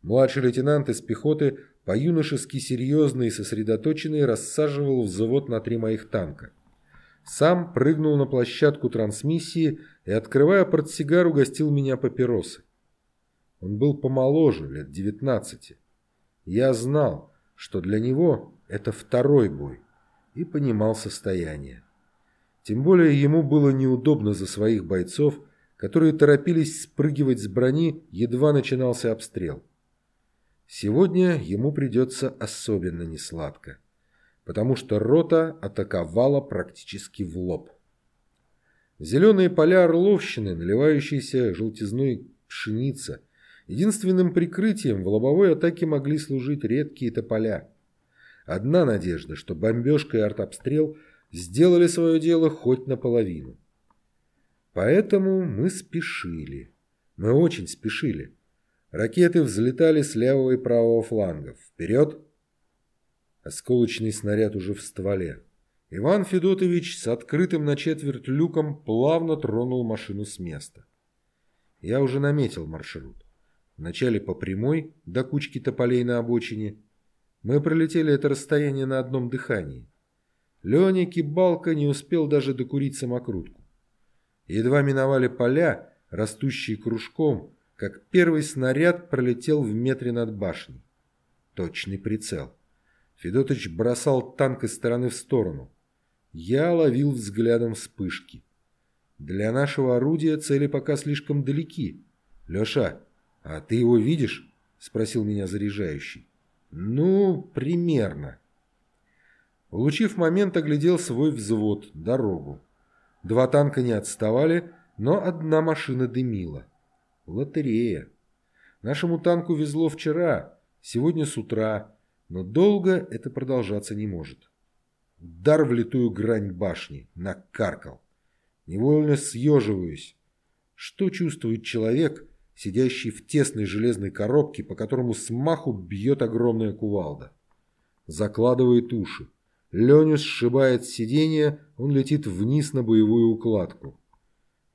Младший лейтенант из пехоты по-юношески серьезный и сосредоточенный рассаживал взвод на три моих танка. Сам прыгнул на площадку трансмиссии и, открывая портсигар, угостил меня папиросы. Он был помоложе, лет девятнадцати. Я знал, что для него это второй бой, и понимал состояние. Тем более ему было неудобно за своих бойцов, которые торопились спрыгивать с брони, едва начинался обстрел. Сегодня ему придется особенно несладко, потому что рота атаковала практически в лоб. Зеленые поля Орловщины, наливающиеся желтизной пшеница, единственным прикрытием в лобовой атаке могли служить редкие тополя. Одна надежда, что бомбежка и артобстрел сделали свое дело хоть наполовину. Поэтому мы спешили. Мы очень спешили. Ракеты взлетали с левого и правого флангов. Вперед! Осколочный снаряд уже в стволе. Иван Федотович с открытым на четверть люком плавно тронул машину с места. Я уже наметил маршрут. Вначале по прямой, до кучки тополей на обочине. Мы пролетели это расстояние на одном дыхании. Леня Кибалка не успел даже докурить самокрутку. Едва миновали поля, растущие кружком, как первый снаряд пролетел в метре над башней. Точный прицел. Федотыч бросал танк из стороны в сторону. Я ловил взглядом вспышки. Для нашего орудия цели пока слишком далеки. Леша, а ты его видишь? Спросил меня заряжающий. Ну, примерно. Улучив момент, оглядел свой взвод, дорогу. Два танка не отставали, но одна машина дымила. Лотерея. Нашему танку везло вчера, сегодня с утра, но долго это продолжаться не может. Удар в литую грань башни. Накаркал. Невольно съеживаюсь. Что чувствует человек, сидящий в тесной железной коробке, по которому смаху бьет огромная кувалда? Закладывает уши. Леню сшибает сиденье, он летит вниз на боевую укладку.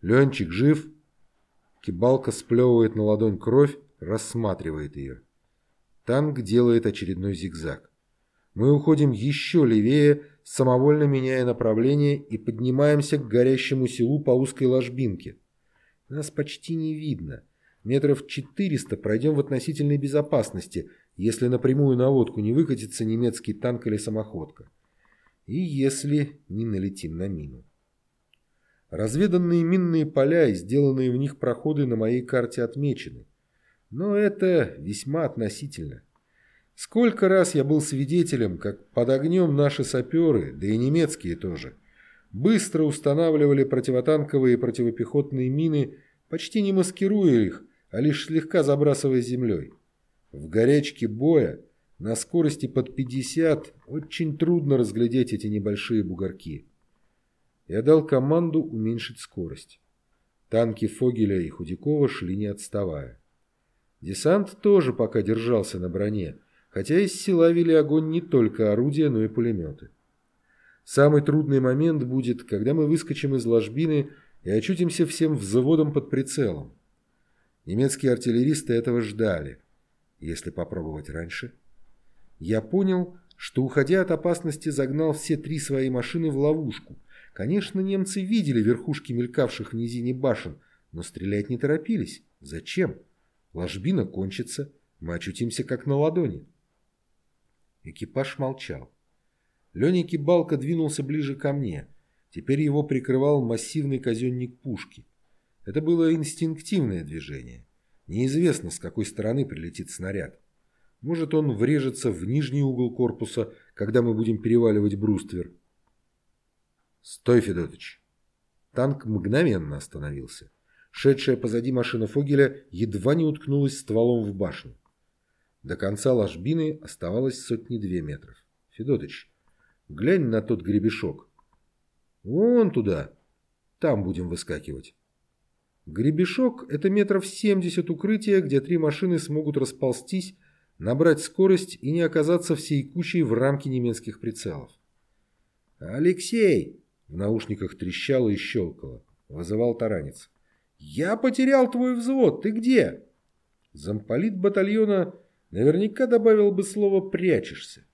Ленчик жив? Кибалка сплевывает на ладонь кровь, рассматривает ее. Танк делает очередной зигзаг. Мы уходим еще левее, самовольно меняя направление и поднимаемся к горящему селу по узкой ложбинке. Нас почти не видно. Метров 400 пройдем в относительной безопасности, если напрямую на водку не выкатится немецкий танк или самоходка. И если не налетим на мину. Разведанные минные поля и сделанные в них проходы на моей карте отмечены. Но это весьма относительно. Сколько раз я был свидетелем, как под огнем наши саперы, да и немецкие тоже, быстро устанавливали противотанковые и противопехотные мины, почти не маскируя их, а лишь слегка забрасывая землей. В горячке боя на скорости под 50 очень трудно разглядеть эти небольшие бугорки. Я дал команду уменьшить скорость. Танки Фогеля и Худякова шли не отставая. Десант тоже пока держался на броне, хотя из села вели огонь не только орудия, но и пулеметы. Самый трудный момент будет, когда мы выскочим из ложбины и очутимся всем взводом под прицелом. Немецкие артиллеристы этого ждали. Если попробовать раньше. Я понял, что, уходя от опасности, загнал все три свои машины в ловушку – Конечно, немцы видели верхушки мелькавших в низине башен, но стрелять не торопились. Зачем? Ложбина кончится, мы очутимся как на ладони. Экипаж молчал. Леня Кибалка двинулся ближе ко мне. Теперь его прикрывал массивный казенник пушки. Это было инстинктивное движение. Неизвестно, с какой стороны прилетит снаряд. Может, он врежется в нижний угол корпуса, когда мы будем переваливать бруствер. «Стой, Федотыч!» Танк мгновенно остановился. Шедшая позади машина Фогеля едва не уткнулась стволом в башню. До конца ложбины оставалось сотни-две метров. «Федотыч, глянь на тот гребешок». Вон туда. Там будем выскакивать. Гребешок – это метров 70 укрытия, где три машины смогут расползтись, набрать скорость и не оказаться всей кучей в рамке немецких прицелов. «Алексей!» – в наушниках трещало и щелкало. Вызывал таранец. «Я потерял твой взвод. Ты где?» Замполит батальона наверняка добавил бы слово «прячешься».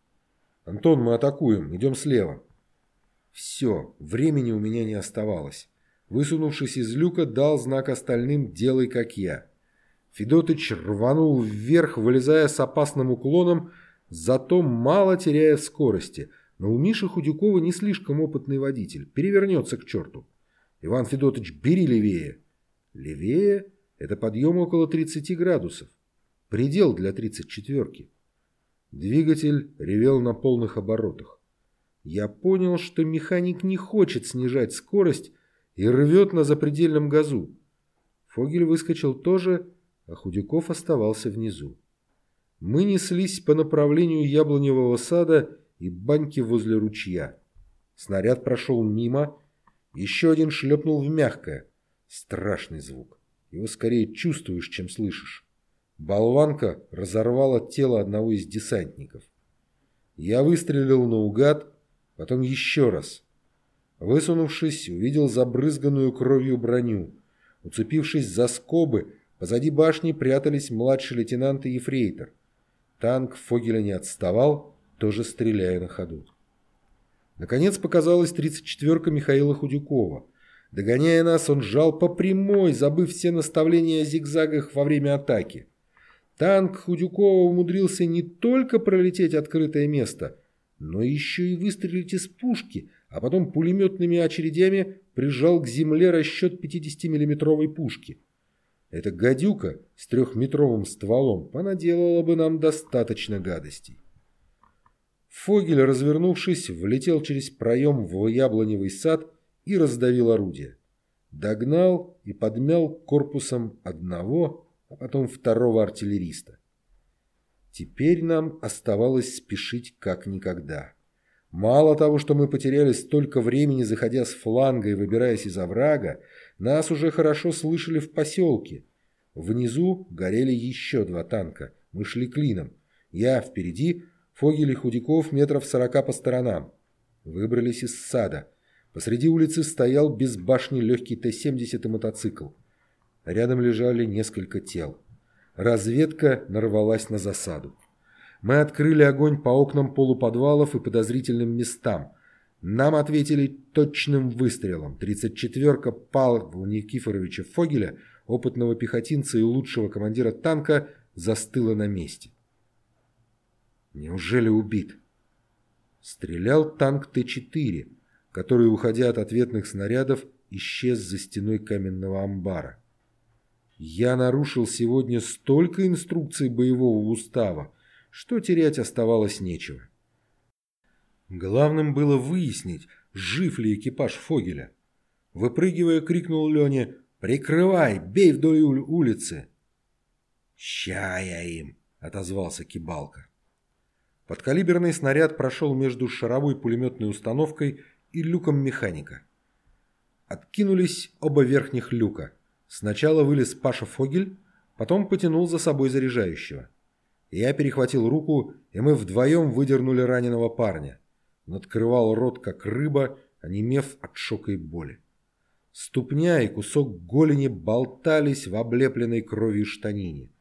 «Антон, мы атакуем. Идем слева». Все, времени у меня не оставалось. Высунувшись из люка, дал знак остальным «делай, как я». Федотыч рванул вверх, вылезая с опасным уклоном, зато мало теряя в скорости. Но у Миши Худюкова не слишком опытный водитель. Перевернется к черту. Иван Федотыч, бери левее. Левее – это подъем около 30 градусов. Предел для 34-ки. Двигатель ревел на полных оборотах. Я понял, что механик не хочет снижать скорость, и рвет на запредельном газу. Фогель выскочил тоже, а Худяков оставался внизу. Мы неслись по направлению яблоневого сада и баньки возле ручья. Снаряд прошел мимо, еще один шлепнул в мягкое. Страшный звук. Его скорее чувствуешь, чем слышишь. Болванка разорвала тело одного из десантников. Я выстрелил наугад, потом еще раз. Высунувшись, увидел забрызганную кровью броню. Уцепившись за скобы, позади башни прятались младший лейтенант и ефрейтор. Танк Фогеля не отставал, тоже стреляя на ходу. Наконец показалась 34-ка Михаила Худюкова. Догоняя нас, он жал по прямой, забыв все наставления о зигзагах во время атаки. Танк Худюкова умудрился не только пролететь открытое место, но еще и выстрелить из пушки – а потом пулеметными очередями прижал к земле расчет 50-миллиметровой пушки. Эта гадюка с трехметровым стволом понаделала бы нам достаточно гадостей. Фогель, развернувшись, влетел через проем в яблоневый сад и раздавил орудие. Догнал и подмял корпусом одного, а потом второго артиллериста. Теперь нам оставалось спешить как никогда. Мало того, что мы потеряли столько времени, заходя с фланга и выбираясь из оврага, нас уже хорошо слышали в поселке. Внизу горели еще два танка. Мы шли клином. Я впереди, Фогель Худяков метров сорока по сторонам. Выбрались из сада. Посреди улицы стоял без башни легкий Т-70 и мотоцикл. Рядом лежали несколько тел. Разведка нарвалась на засаду. Мы открыли огонь по окнам полуподвалов и подозрительным местам. Нам ответили точным выстрелом. 34-ка Павла Никифоровича Фогеля, опытного пехотинца и лучшего командира танка, застыла на месте. Неужели убит? Стрелял танк Т-4, который, уходя от ответных снарядов, исчез за стеной каменного амбара. Я нарушил сегодня столько инструкций боевого устава, что терять оставалось нечего. Главным было выяснить, жив ли экипаж Фогеля. Выпрыгивая, крикнул Лене «Прикрывай! Бей вдоль улицы!» «Ща я им!» – отозвался Кибалка. Подкалиберный снаряд прошел между шаровой пулеметной установкой и люком механика. Откинулись оба верхних люка. Сначала вылез Паша Фогель, потом потянул за собой заряжающего. Я перехватил руку, и мы вдвоем выдернули раненого парня. Он открывал рот, как рыба, онемев от шока и боли. Ступня и кусок голени болтались в облепленной кровью штанине.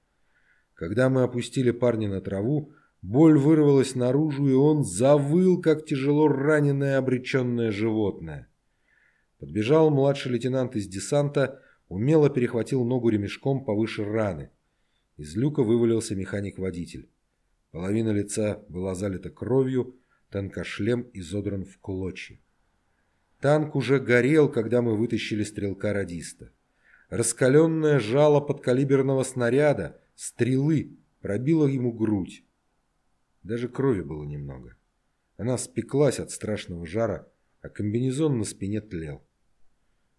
Когда мы опустили парня на траву, боль вырвалась наружу, и он завыл, как тяжело раненое обреченное животное. Подбежал младший лейтенант из десанта, умело перехватил ногу ремешком повыше раны. Из люка вывалился механик-водитель. Половина лица была залита кровью, танкошлем изодран в клочья. Танк уже горел, когда мы вытащили стрелка-радиста. Раскаленное жало подкалиберного снаряда, стрелы, пробило ему грудь. Даже крови было немного. Она спеклась от страшного жара, а комбинезон на спине тлел.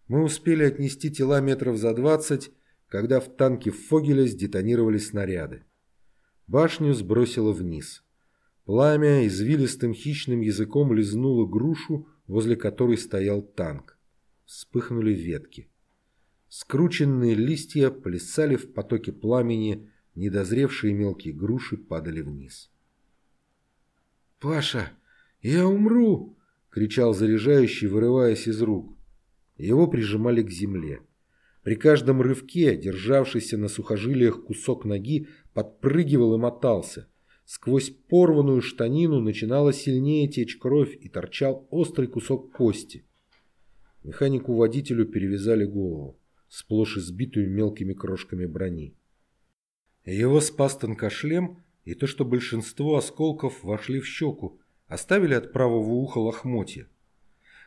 Мы успели отнести тела метров за двадцать, когда в танке Фогеля сдетонировали снаряды. Башню сбросило вниз. Пламя извилистым хищным языком лизнуло грушу, возле которой стоял танк. Вспыхнули ветки. Скрученные листья плясали в потоке пламени, недозревшие мелкие груши падали вниз. «Паша, я умру!» — кричал заряжающий, вырываясь из рук. Его прижимали к земле. При каждом рывке, державшийся на сухожилиях кусок ноги, подпрыгивал и мотался. Сквозь порванную штанину начинала сильнее течь кровь и торчал острый кусок кости. Механику-водителю перевязали голову, сплошь избитую мелкими крошками брони. Его спас тонкошлем и то, что большинство осколков вошли в щеку, оставили от правого уха лохмотья.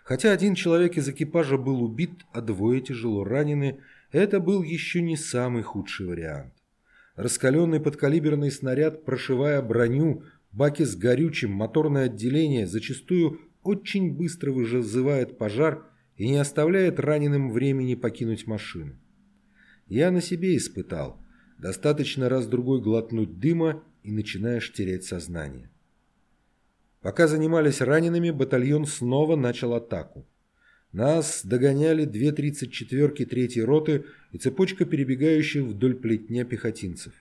Хотя один человек из экипажа был убит, а двое тяжело ранены, это был еще не самый худший вариант. Раскаленный подкалиберный снаряд, прошивая броню, баки с горючим, моторное отделение зачастую очень быстро вызывает пожар и не оставляет раненым времени покинуть машину. Я на себе испытал. Достаточно раз-другой глотнуть дыма и начинаешь терять сознание. Пока занимались ранеными, батальон снова начал атаку. Нас догоняли две 34-ки третьей роты и цепочка перебегающих вдоль плетня пехотинцев.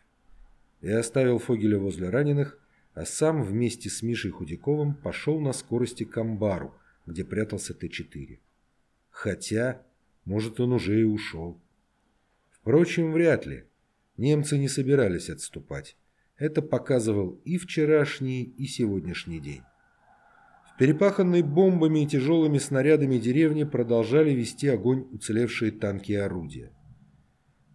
Я оставил Фогеля возле раненых, а сам вместе с Мишей Худяковым пошел на скорости к амбару, где прятался Т-4. Хотя, может, он уже и ушел. Впрочем, вряд ли. Немцы не собирались отступать. Это показывал и вчерашний, и сегодняшний день. В перепаханной бомбами и тяжелыми снарядами деревни продолжали вести огонь уцелевшие танки и орудия.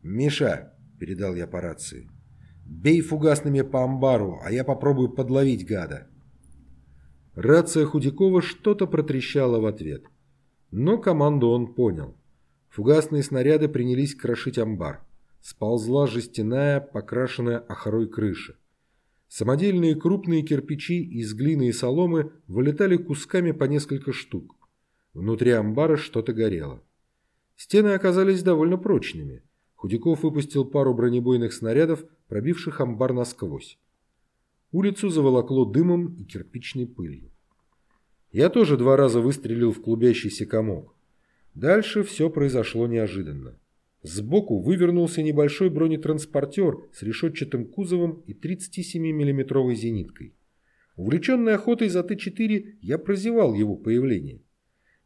«Миша», — передал я по рации, — «бей фугасными по амбару, а я попробую подловить гада». Рация Худякова что-то протрещала в ответ. Но команду он понял. Фугасные снаряды принялись крошить амбар. Сползла жестяная, покрашенная охрой крыша. Самодельные крупные кирпичи из глины и соломы вылетали кусками по несколько штук. Внутри амбара что-то горело. Стены оказались довольно прочными. Худяков выпустил пару бронебойных снарядов, пробивших амбар насквозь. Улицу заволокло дымом и кирпичной пылью. Я тоже два раза выстрелил в клубящийся комок. Дальше все произошло неожиданно. Сбоку вывернулся небольшой бронетранспортер с решетчатым кузовом и 37 миллиметровой зениткой. Увлеченный охотой за Т-4, я прозевал его появление.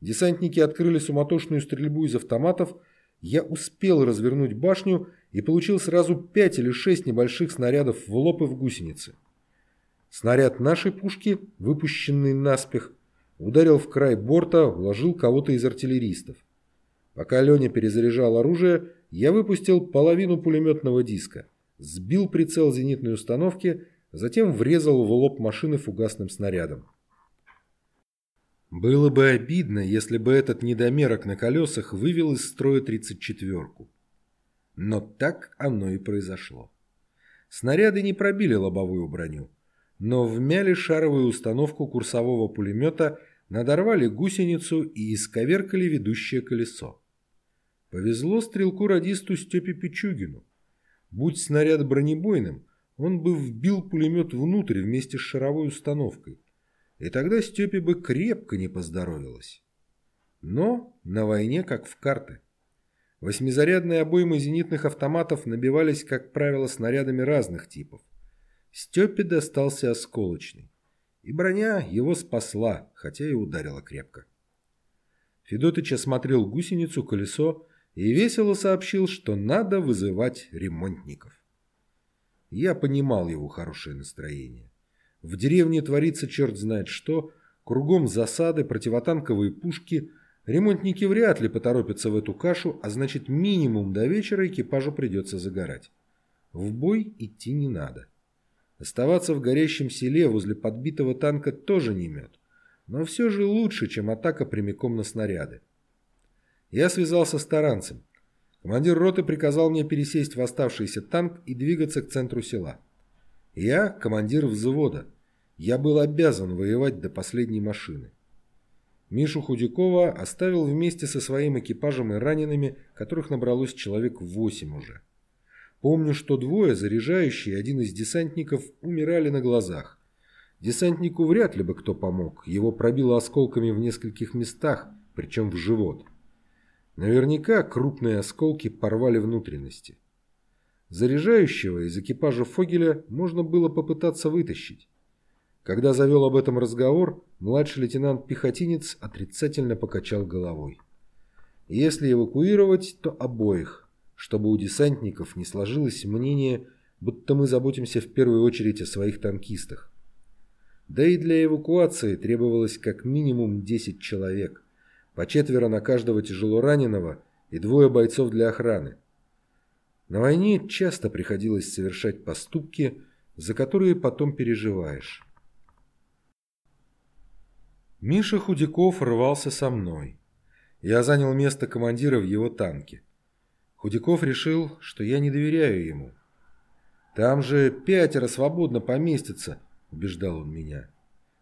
Десантники открыли суматошную стрельбу из автоматов, я успел развернуть башню и получил сразу пять или шесть небольших снарядов в лоб и в гусеницы. Снаряд нашей пушки, выпущенный наспех, ударил в край борта, вложил кого-то из артиллеристов. Пока Леня перезаряжал оружие, я выпустил половину пулеметного диска, сбил прицел зенитной установки, затем врезал в лоб машины фугасным снарядом. Было бы обидно, если бы этот недомерок на колесах вывел из строя 34-ку. Но так оно и произошло. Снаряды не пробили лобовую броню, но вмяли шаровую установку курсового пулемета, надорвали гусеницу и исковеркали ведущее колесо. Повезло стрелку-радисту Степе Пичугину. Будь снаряд бронебойным, он бы вбил пулемет внутрь вместе с шаровой установкой. И тогда Степе бы крепко не поздоровилось. Но на войне как в карты. Восьмизарядные обоймы зенитных автоматов набивались, как правило, снарядами разных типов. Степе достался осколочный. И броня его спасла, хотя и ударила крепко. Федотыч осмотрел гусеницу, колесо и весело сообщил, что надо вызывать ремонтников. Я понимал его хорошее настроение. В деревне творится черт знает что, кругом засады, противотанковые пушки. Ремонтники вряд ли поторопятся в эту кашу, а значит минимум до вечера экипажу придется загорать. В бой идти не надо. Оставаться в горящем селе возле подбитого танка тоже не мед. Но все же лучше, чем атака прямиком на снаряды. Я связался с таранцем. Командир роты приказал мне пересесть в оставшийся танк и двигаться к центру села. Я командир взвода. Я был обязан воевать до последней машины. Мишу Худякова оставил вместе со своим экипажем и ранеными, которых набралось человек восемь уже. Помню, что двое, заряжающие, один из десантников, умирали на глазах. Десантнику вряд ли бы кто помог, его пробило осколками в нескольких местах, причем в живот. Наверняка крупные осколки порвали внутренности. Заряжающего из экипажа Фогеля можно было попытаться вытащить. Когда завел об этом разговор, младший лейтенант-пехотинец отрицательно покачал головой. Если эвакуировать, то обоих, чтобы у десантников не сложилось мнение, будто мы заботимся в первую очередь о своих танкистах. Да и для эвакуации требовалось как минимум 10 человек, по четверо на каждого тяжелораненого и двое бойцов для охраны. На войне часто приходилось совершать поступки, за которые потом переживаешь. Миша Худяков рвался со мной. Я занял место командира в его танке. Худяков решил, что я не доверяю ему. «Там же пятеро свободно поместится», — убеждал он меня.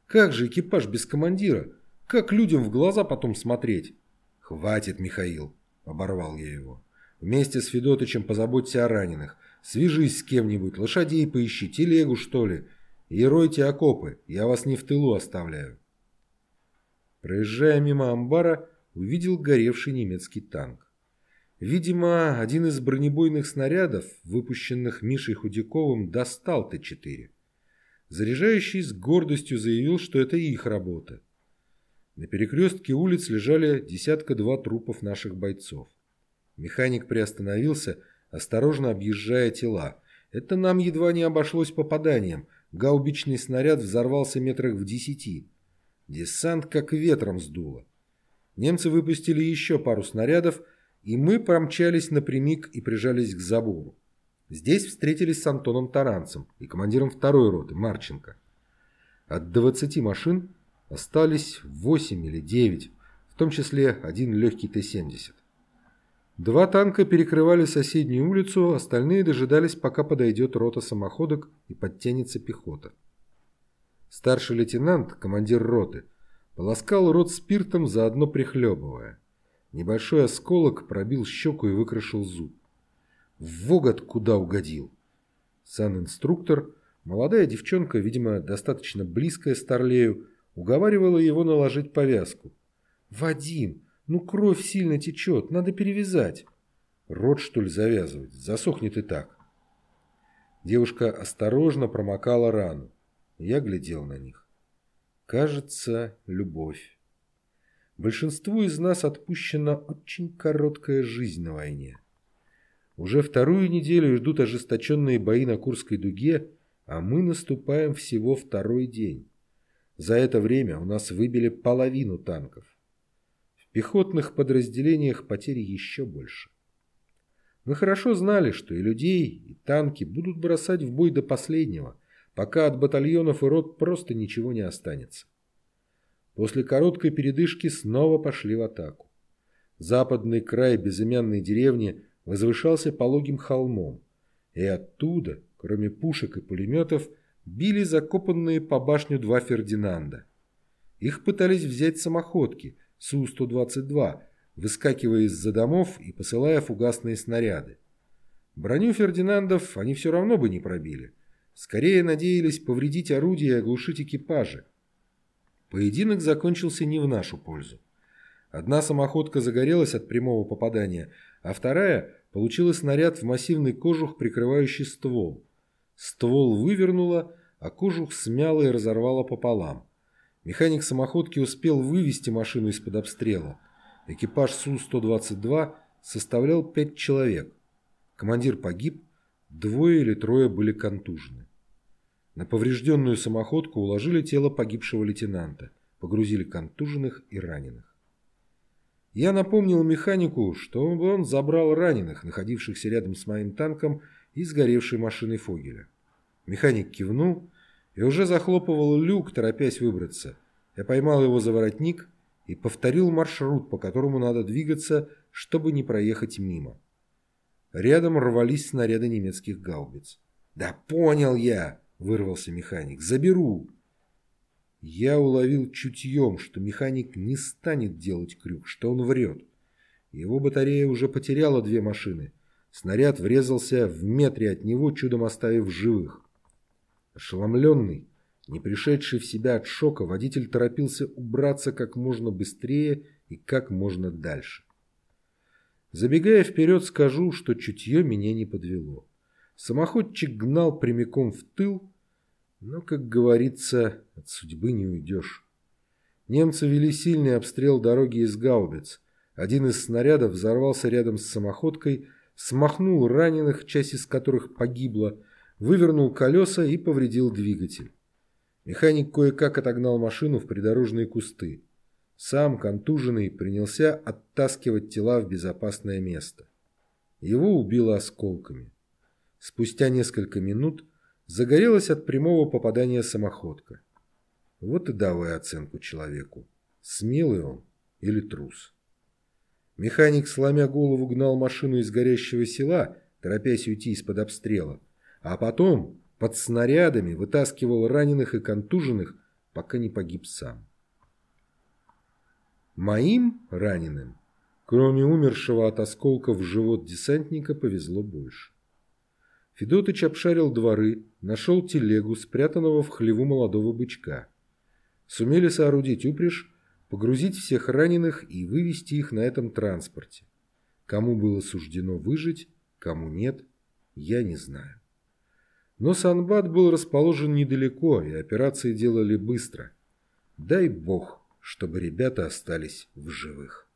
«Как же экипаж без командира? Как людям в глаза потом смотреть?» «Хватит, Михаил», — оборвал я его. Вместе с Федотычем позаботься о раненых. Свяжись с кем-нибудь, лошадей поищи, телегу, что ли. И ройте окопы, я вас не в тылу оставляю. Проезжая мимо амбара, увидел горевший немецкий танк. Видимо, один из бронебойных снарядов, выпущенных Мишей Худяковым, достал Т-4. Заряжающий с гордостью заявил, что это их работа. На перекрестке улиц лежали десятка-два трупов наших бойцов. Механик приостановился, осторожно объезжая тела. Это нам едва не обошлось попаданием. Гаубичный снаряд взорвался метрах в десяти. Десант как ветром сдуло. Немцы выпустили еще пару снарядов, и мы промчались напрямик и прижались к забору. Здесь встретились с Антоном Таранцем и командиром второй роты Марченко. От 20 машин остались 8 или 9, в том числе один легкий Т-70. Два танка перекрывали соседнюю улицу, остальные дожидались, пока подойдет рота самоходок и подтянется пехота. Старший лейтенант, командир роты, полоскал рот спиртом, заодно прихлебывая. Небольшой осколок пробил щеку и выкрашил зуб. Вогот куда угодил. Сан-инструктор, молодая девчонка, видимо, достаточно близкая Старлею, уговаривала его наложить повязку. «Вадим, ну, кровь сильно течет, надо перевязать. Рот, что ли, завязывать? Засохнет и так. Девушка осторожно промокала рану. Я глядел на них. Кажется, любовь. Большинству из нас отпущена очень короткая жизнь на войне. Уже вторую неделю ждут ожесточенные бои на Курской дуге, а мы наступаем всего второй день. За это время у нас выбили половину танков пехотных подразделениях потери еще больше. Мы хорошо знали, что и людей, и танки будут бросать в бой до последнего, пока от батальонов и рот просто ничего не останется. После короткой передышки снова пошли в атаку. Западный край безымянной деревни возвышался пологим холмом, и оттуда, кроме пушек и пулеметов, били закопанные по башню два Фердинанда. Их пытались взять самоходки – Су-122, выскакивая из-за домов и посылая фугасные снаряды. Броню Фердинандов они все равно бы не пробили. Скорее надеялись повредить орудия и оглушить экипажи. Поединок закончился не в нашу пользу. Одна самоходка загорелась от прямого попадания, а вторая получила снаряд в массивный кожух, прикрывающий ствол. Ствол вывернуло, а кожух смяло и разорвало пополам. Механик самоходки успел вывести машину из-под обстрела. Экипаж Су-122 составлял пять человек. Командир погиб, двое или трое были контужены. На поврежденную самоходку уложили тело погибшего лейтенанта, погрузили контуженных и раненых. Я напомнил механику, что он забрал раненых, находившихся рядом с моим танком и сгоревшей машиной Фогеля. Механик кивнул и уже захлопывал люк, торопясь выбраться. Я поймал его за воротник и повторил маршрут, по которому надо двигаться, чтобы не проехать мимо. Рядом рвались снаряды немецких гаубиц. «Да понял я!» – вырвался механик. «Заберу!» Я уловил чутьем, что механик не станет делать крюк, что он врет. Его батарея уже потеряла две машины. Снаряд врезался в метре от него, чудом оставив живых. Ошеломленный, Не пришедший в себя от шока, водитель торопился убраться как можно быстрее и как можно дальше. Забегая вперед, скажу, что чутье меня не подвело. Самоходчик гнал прямиком в тыл, но, как говорится, от судьбы не уйдешь. Немцы вели сильный обстрел дороги из гаубиц. Один из снарядов взорвался рядом с самоходкой, смахнул раненых, часть из которых погибла, вывернул колеса и повредил двигатель. Механик кое-как отогнал машину в придорожные кусты. Сам, контуженный, принялся оттаскивать тела в безопасное место. Его убило осколками. Спустя несколько минут загорелась от прямого попадания самоходка. Вот и давай оценку человеку. Смелый он или трус. Механик, сломя голову, гнал машину из горящего села, торопясь уйти из-под обстрела, а потом под снарядами вытаскивал раненых и контуженных, пока не погиб сам. Моим раненым, кроме умершего от осколков в живот десантника, повезло больше. Федотыч обшарил дворы, нашел телегу, спрятанного в хлеву молодого бычка. Сумели соорудить упряжь, погрузить всех раненых и вывести их на этом транспорте. Кому было суждено выжить, кому нет, я не знаю. Но Санбат был расположен недалеко, и операции делали быстро. Дай бог, чтобы ребята остались в живых.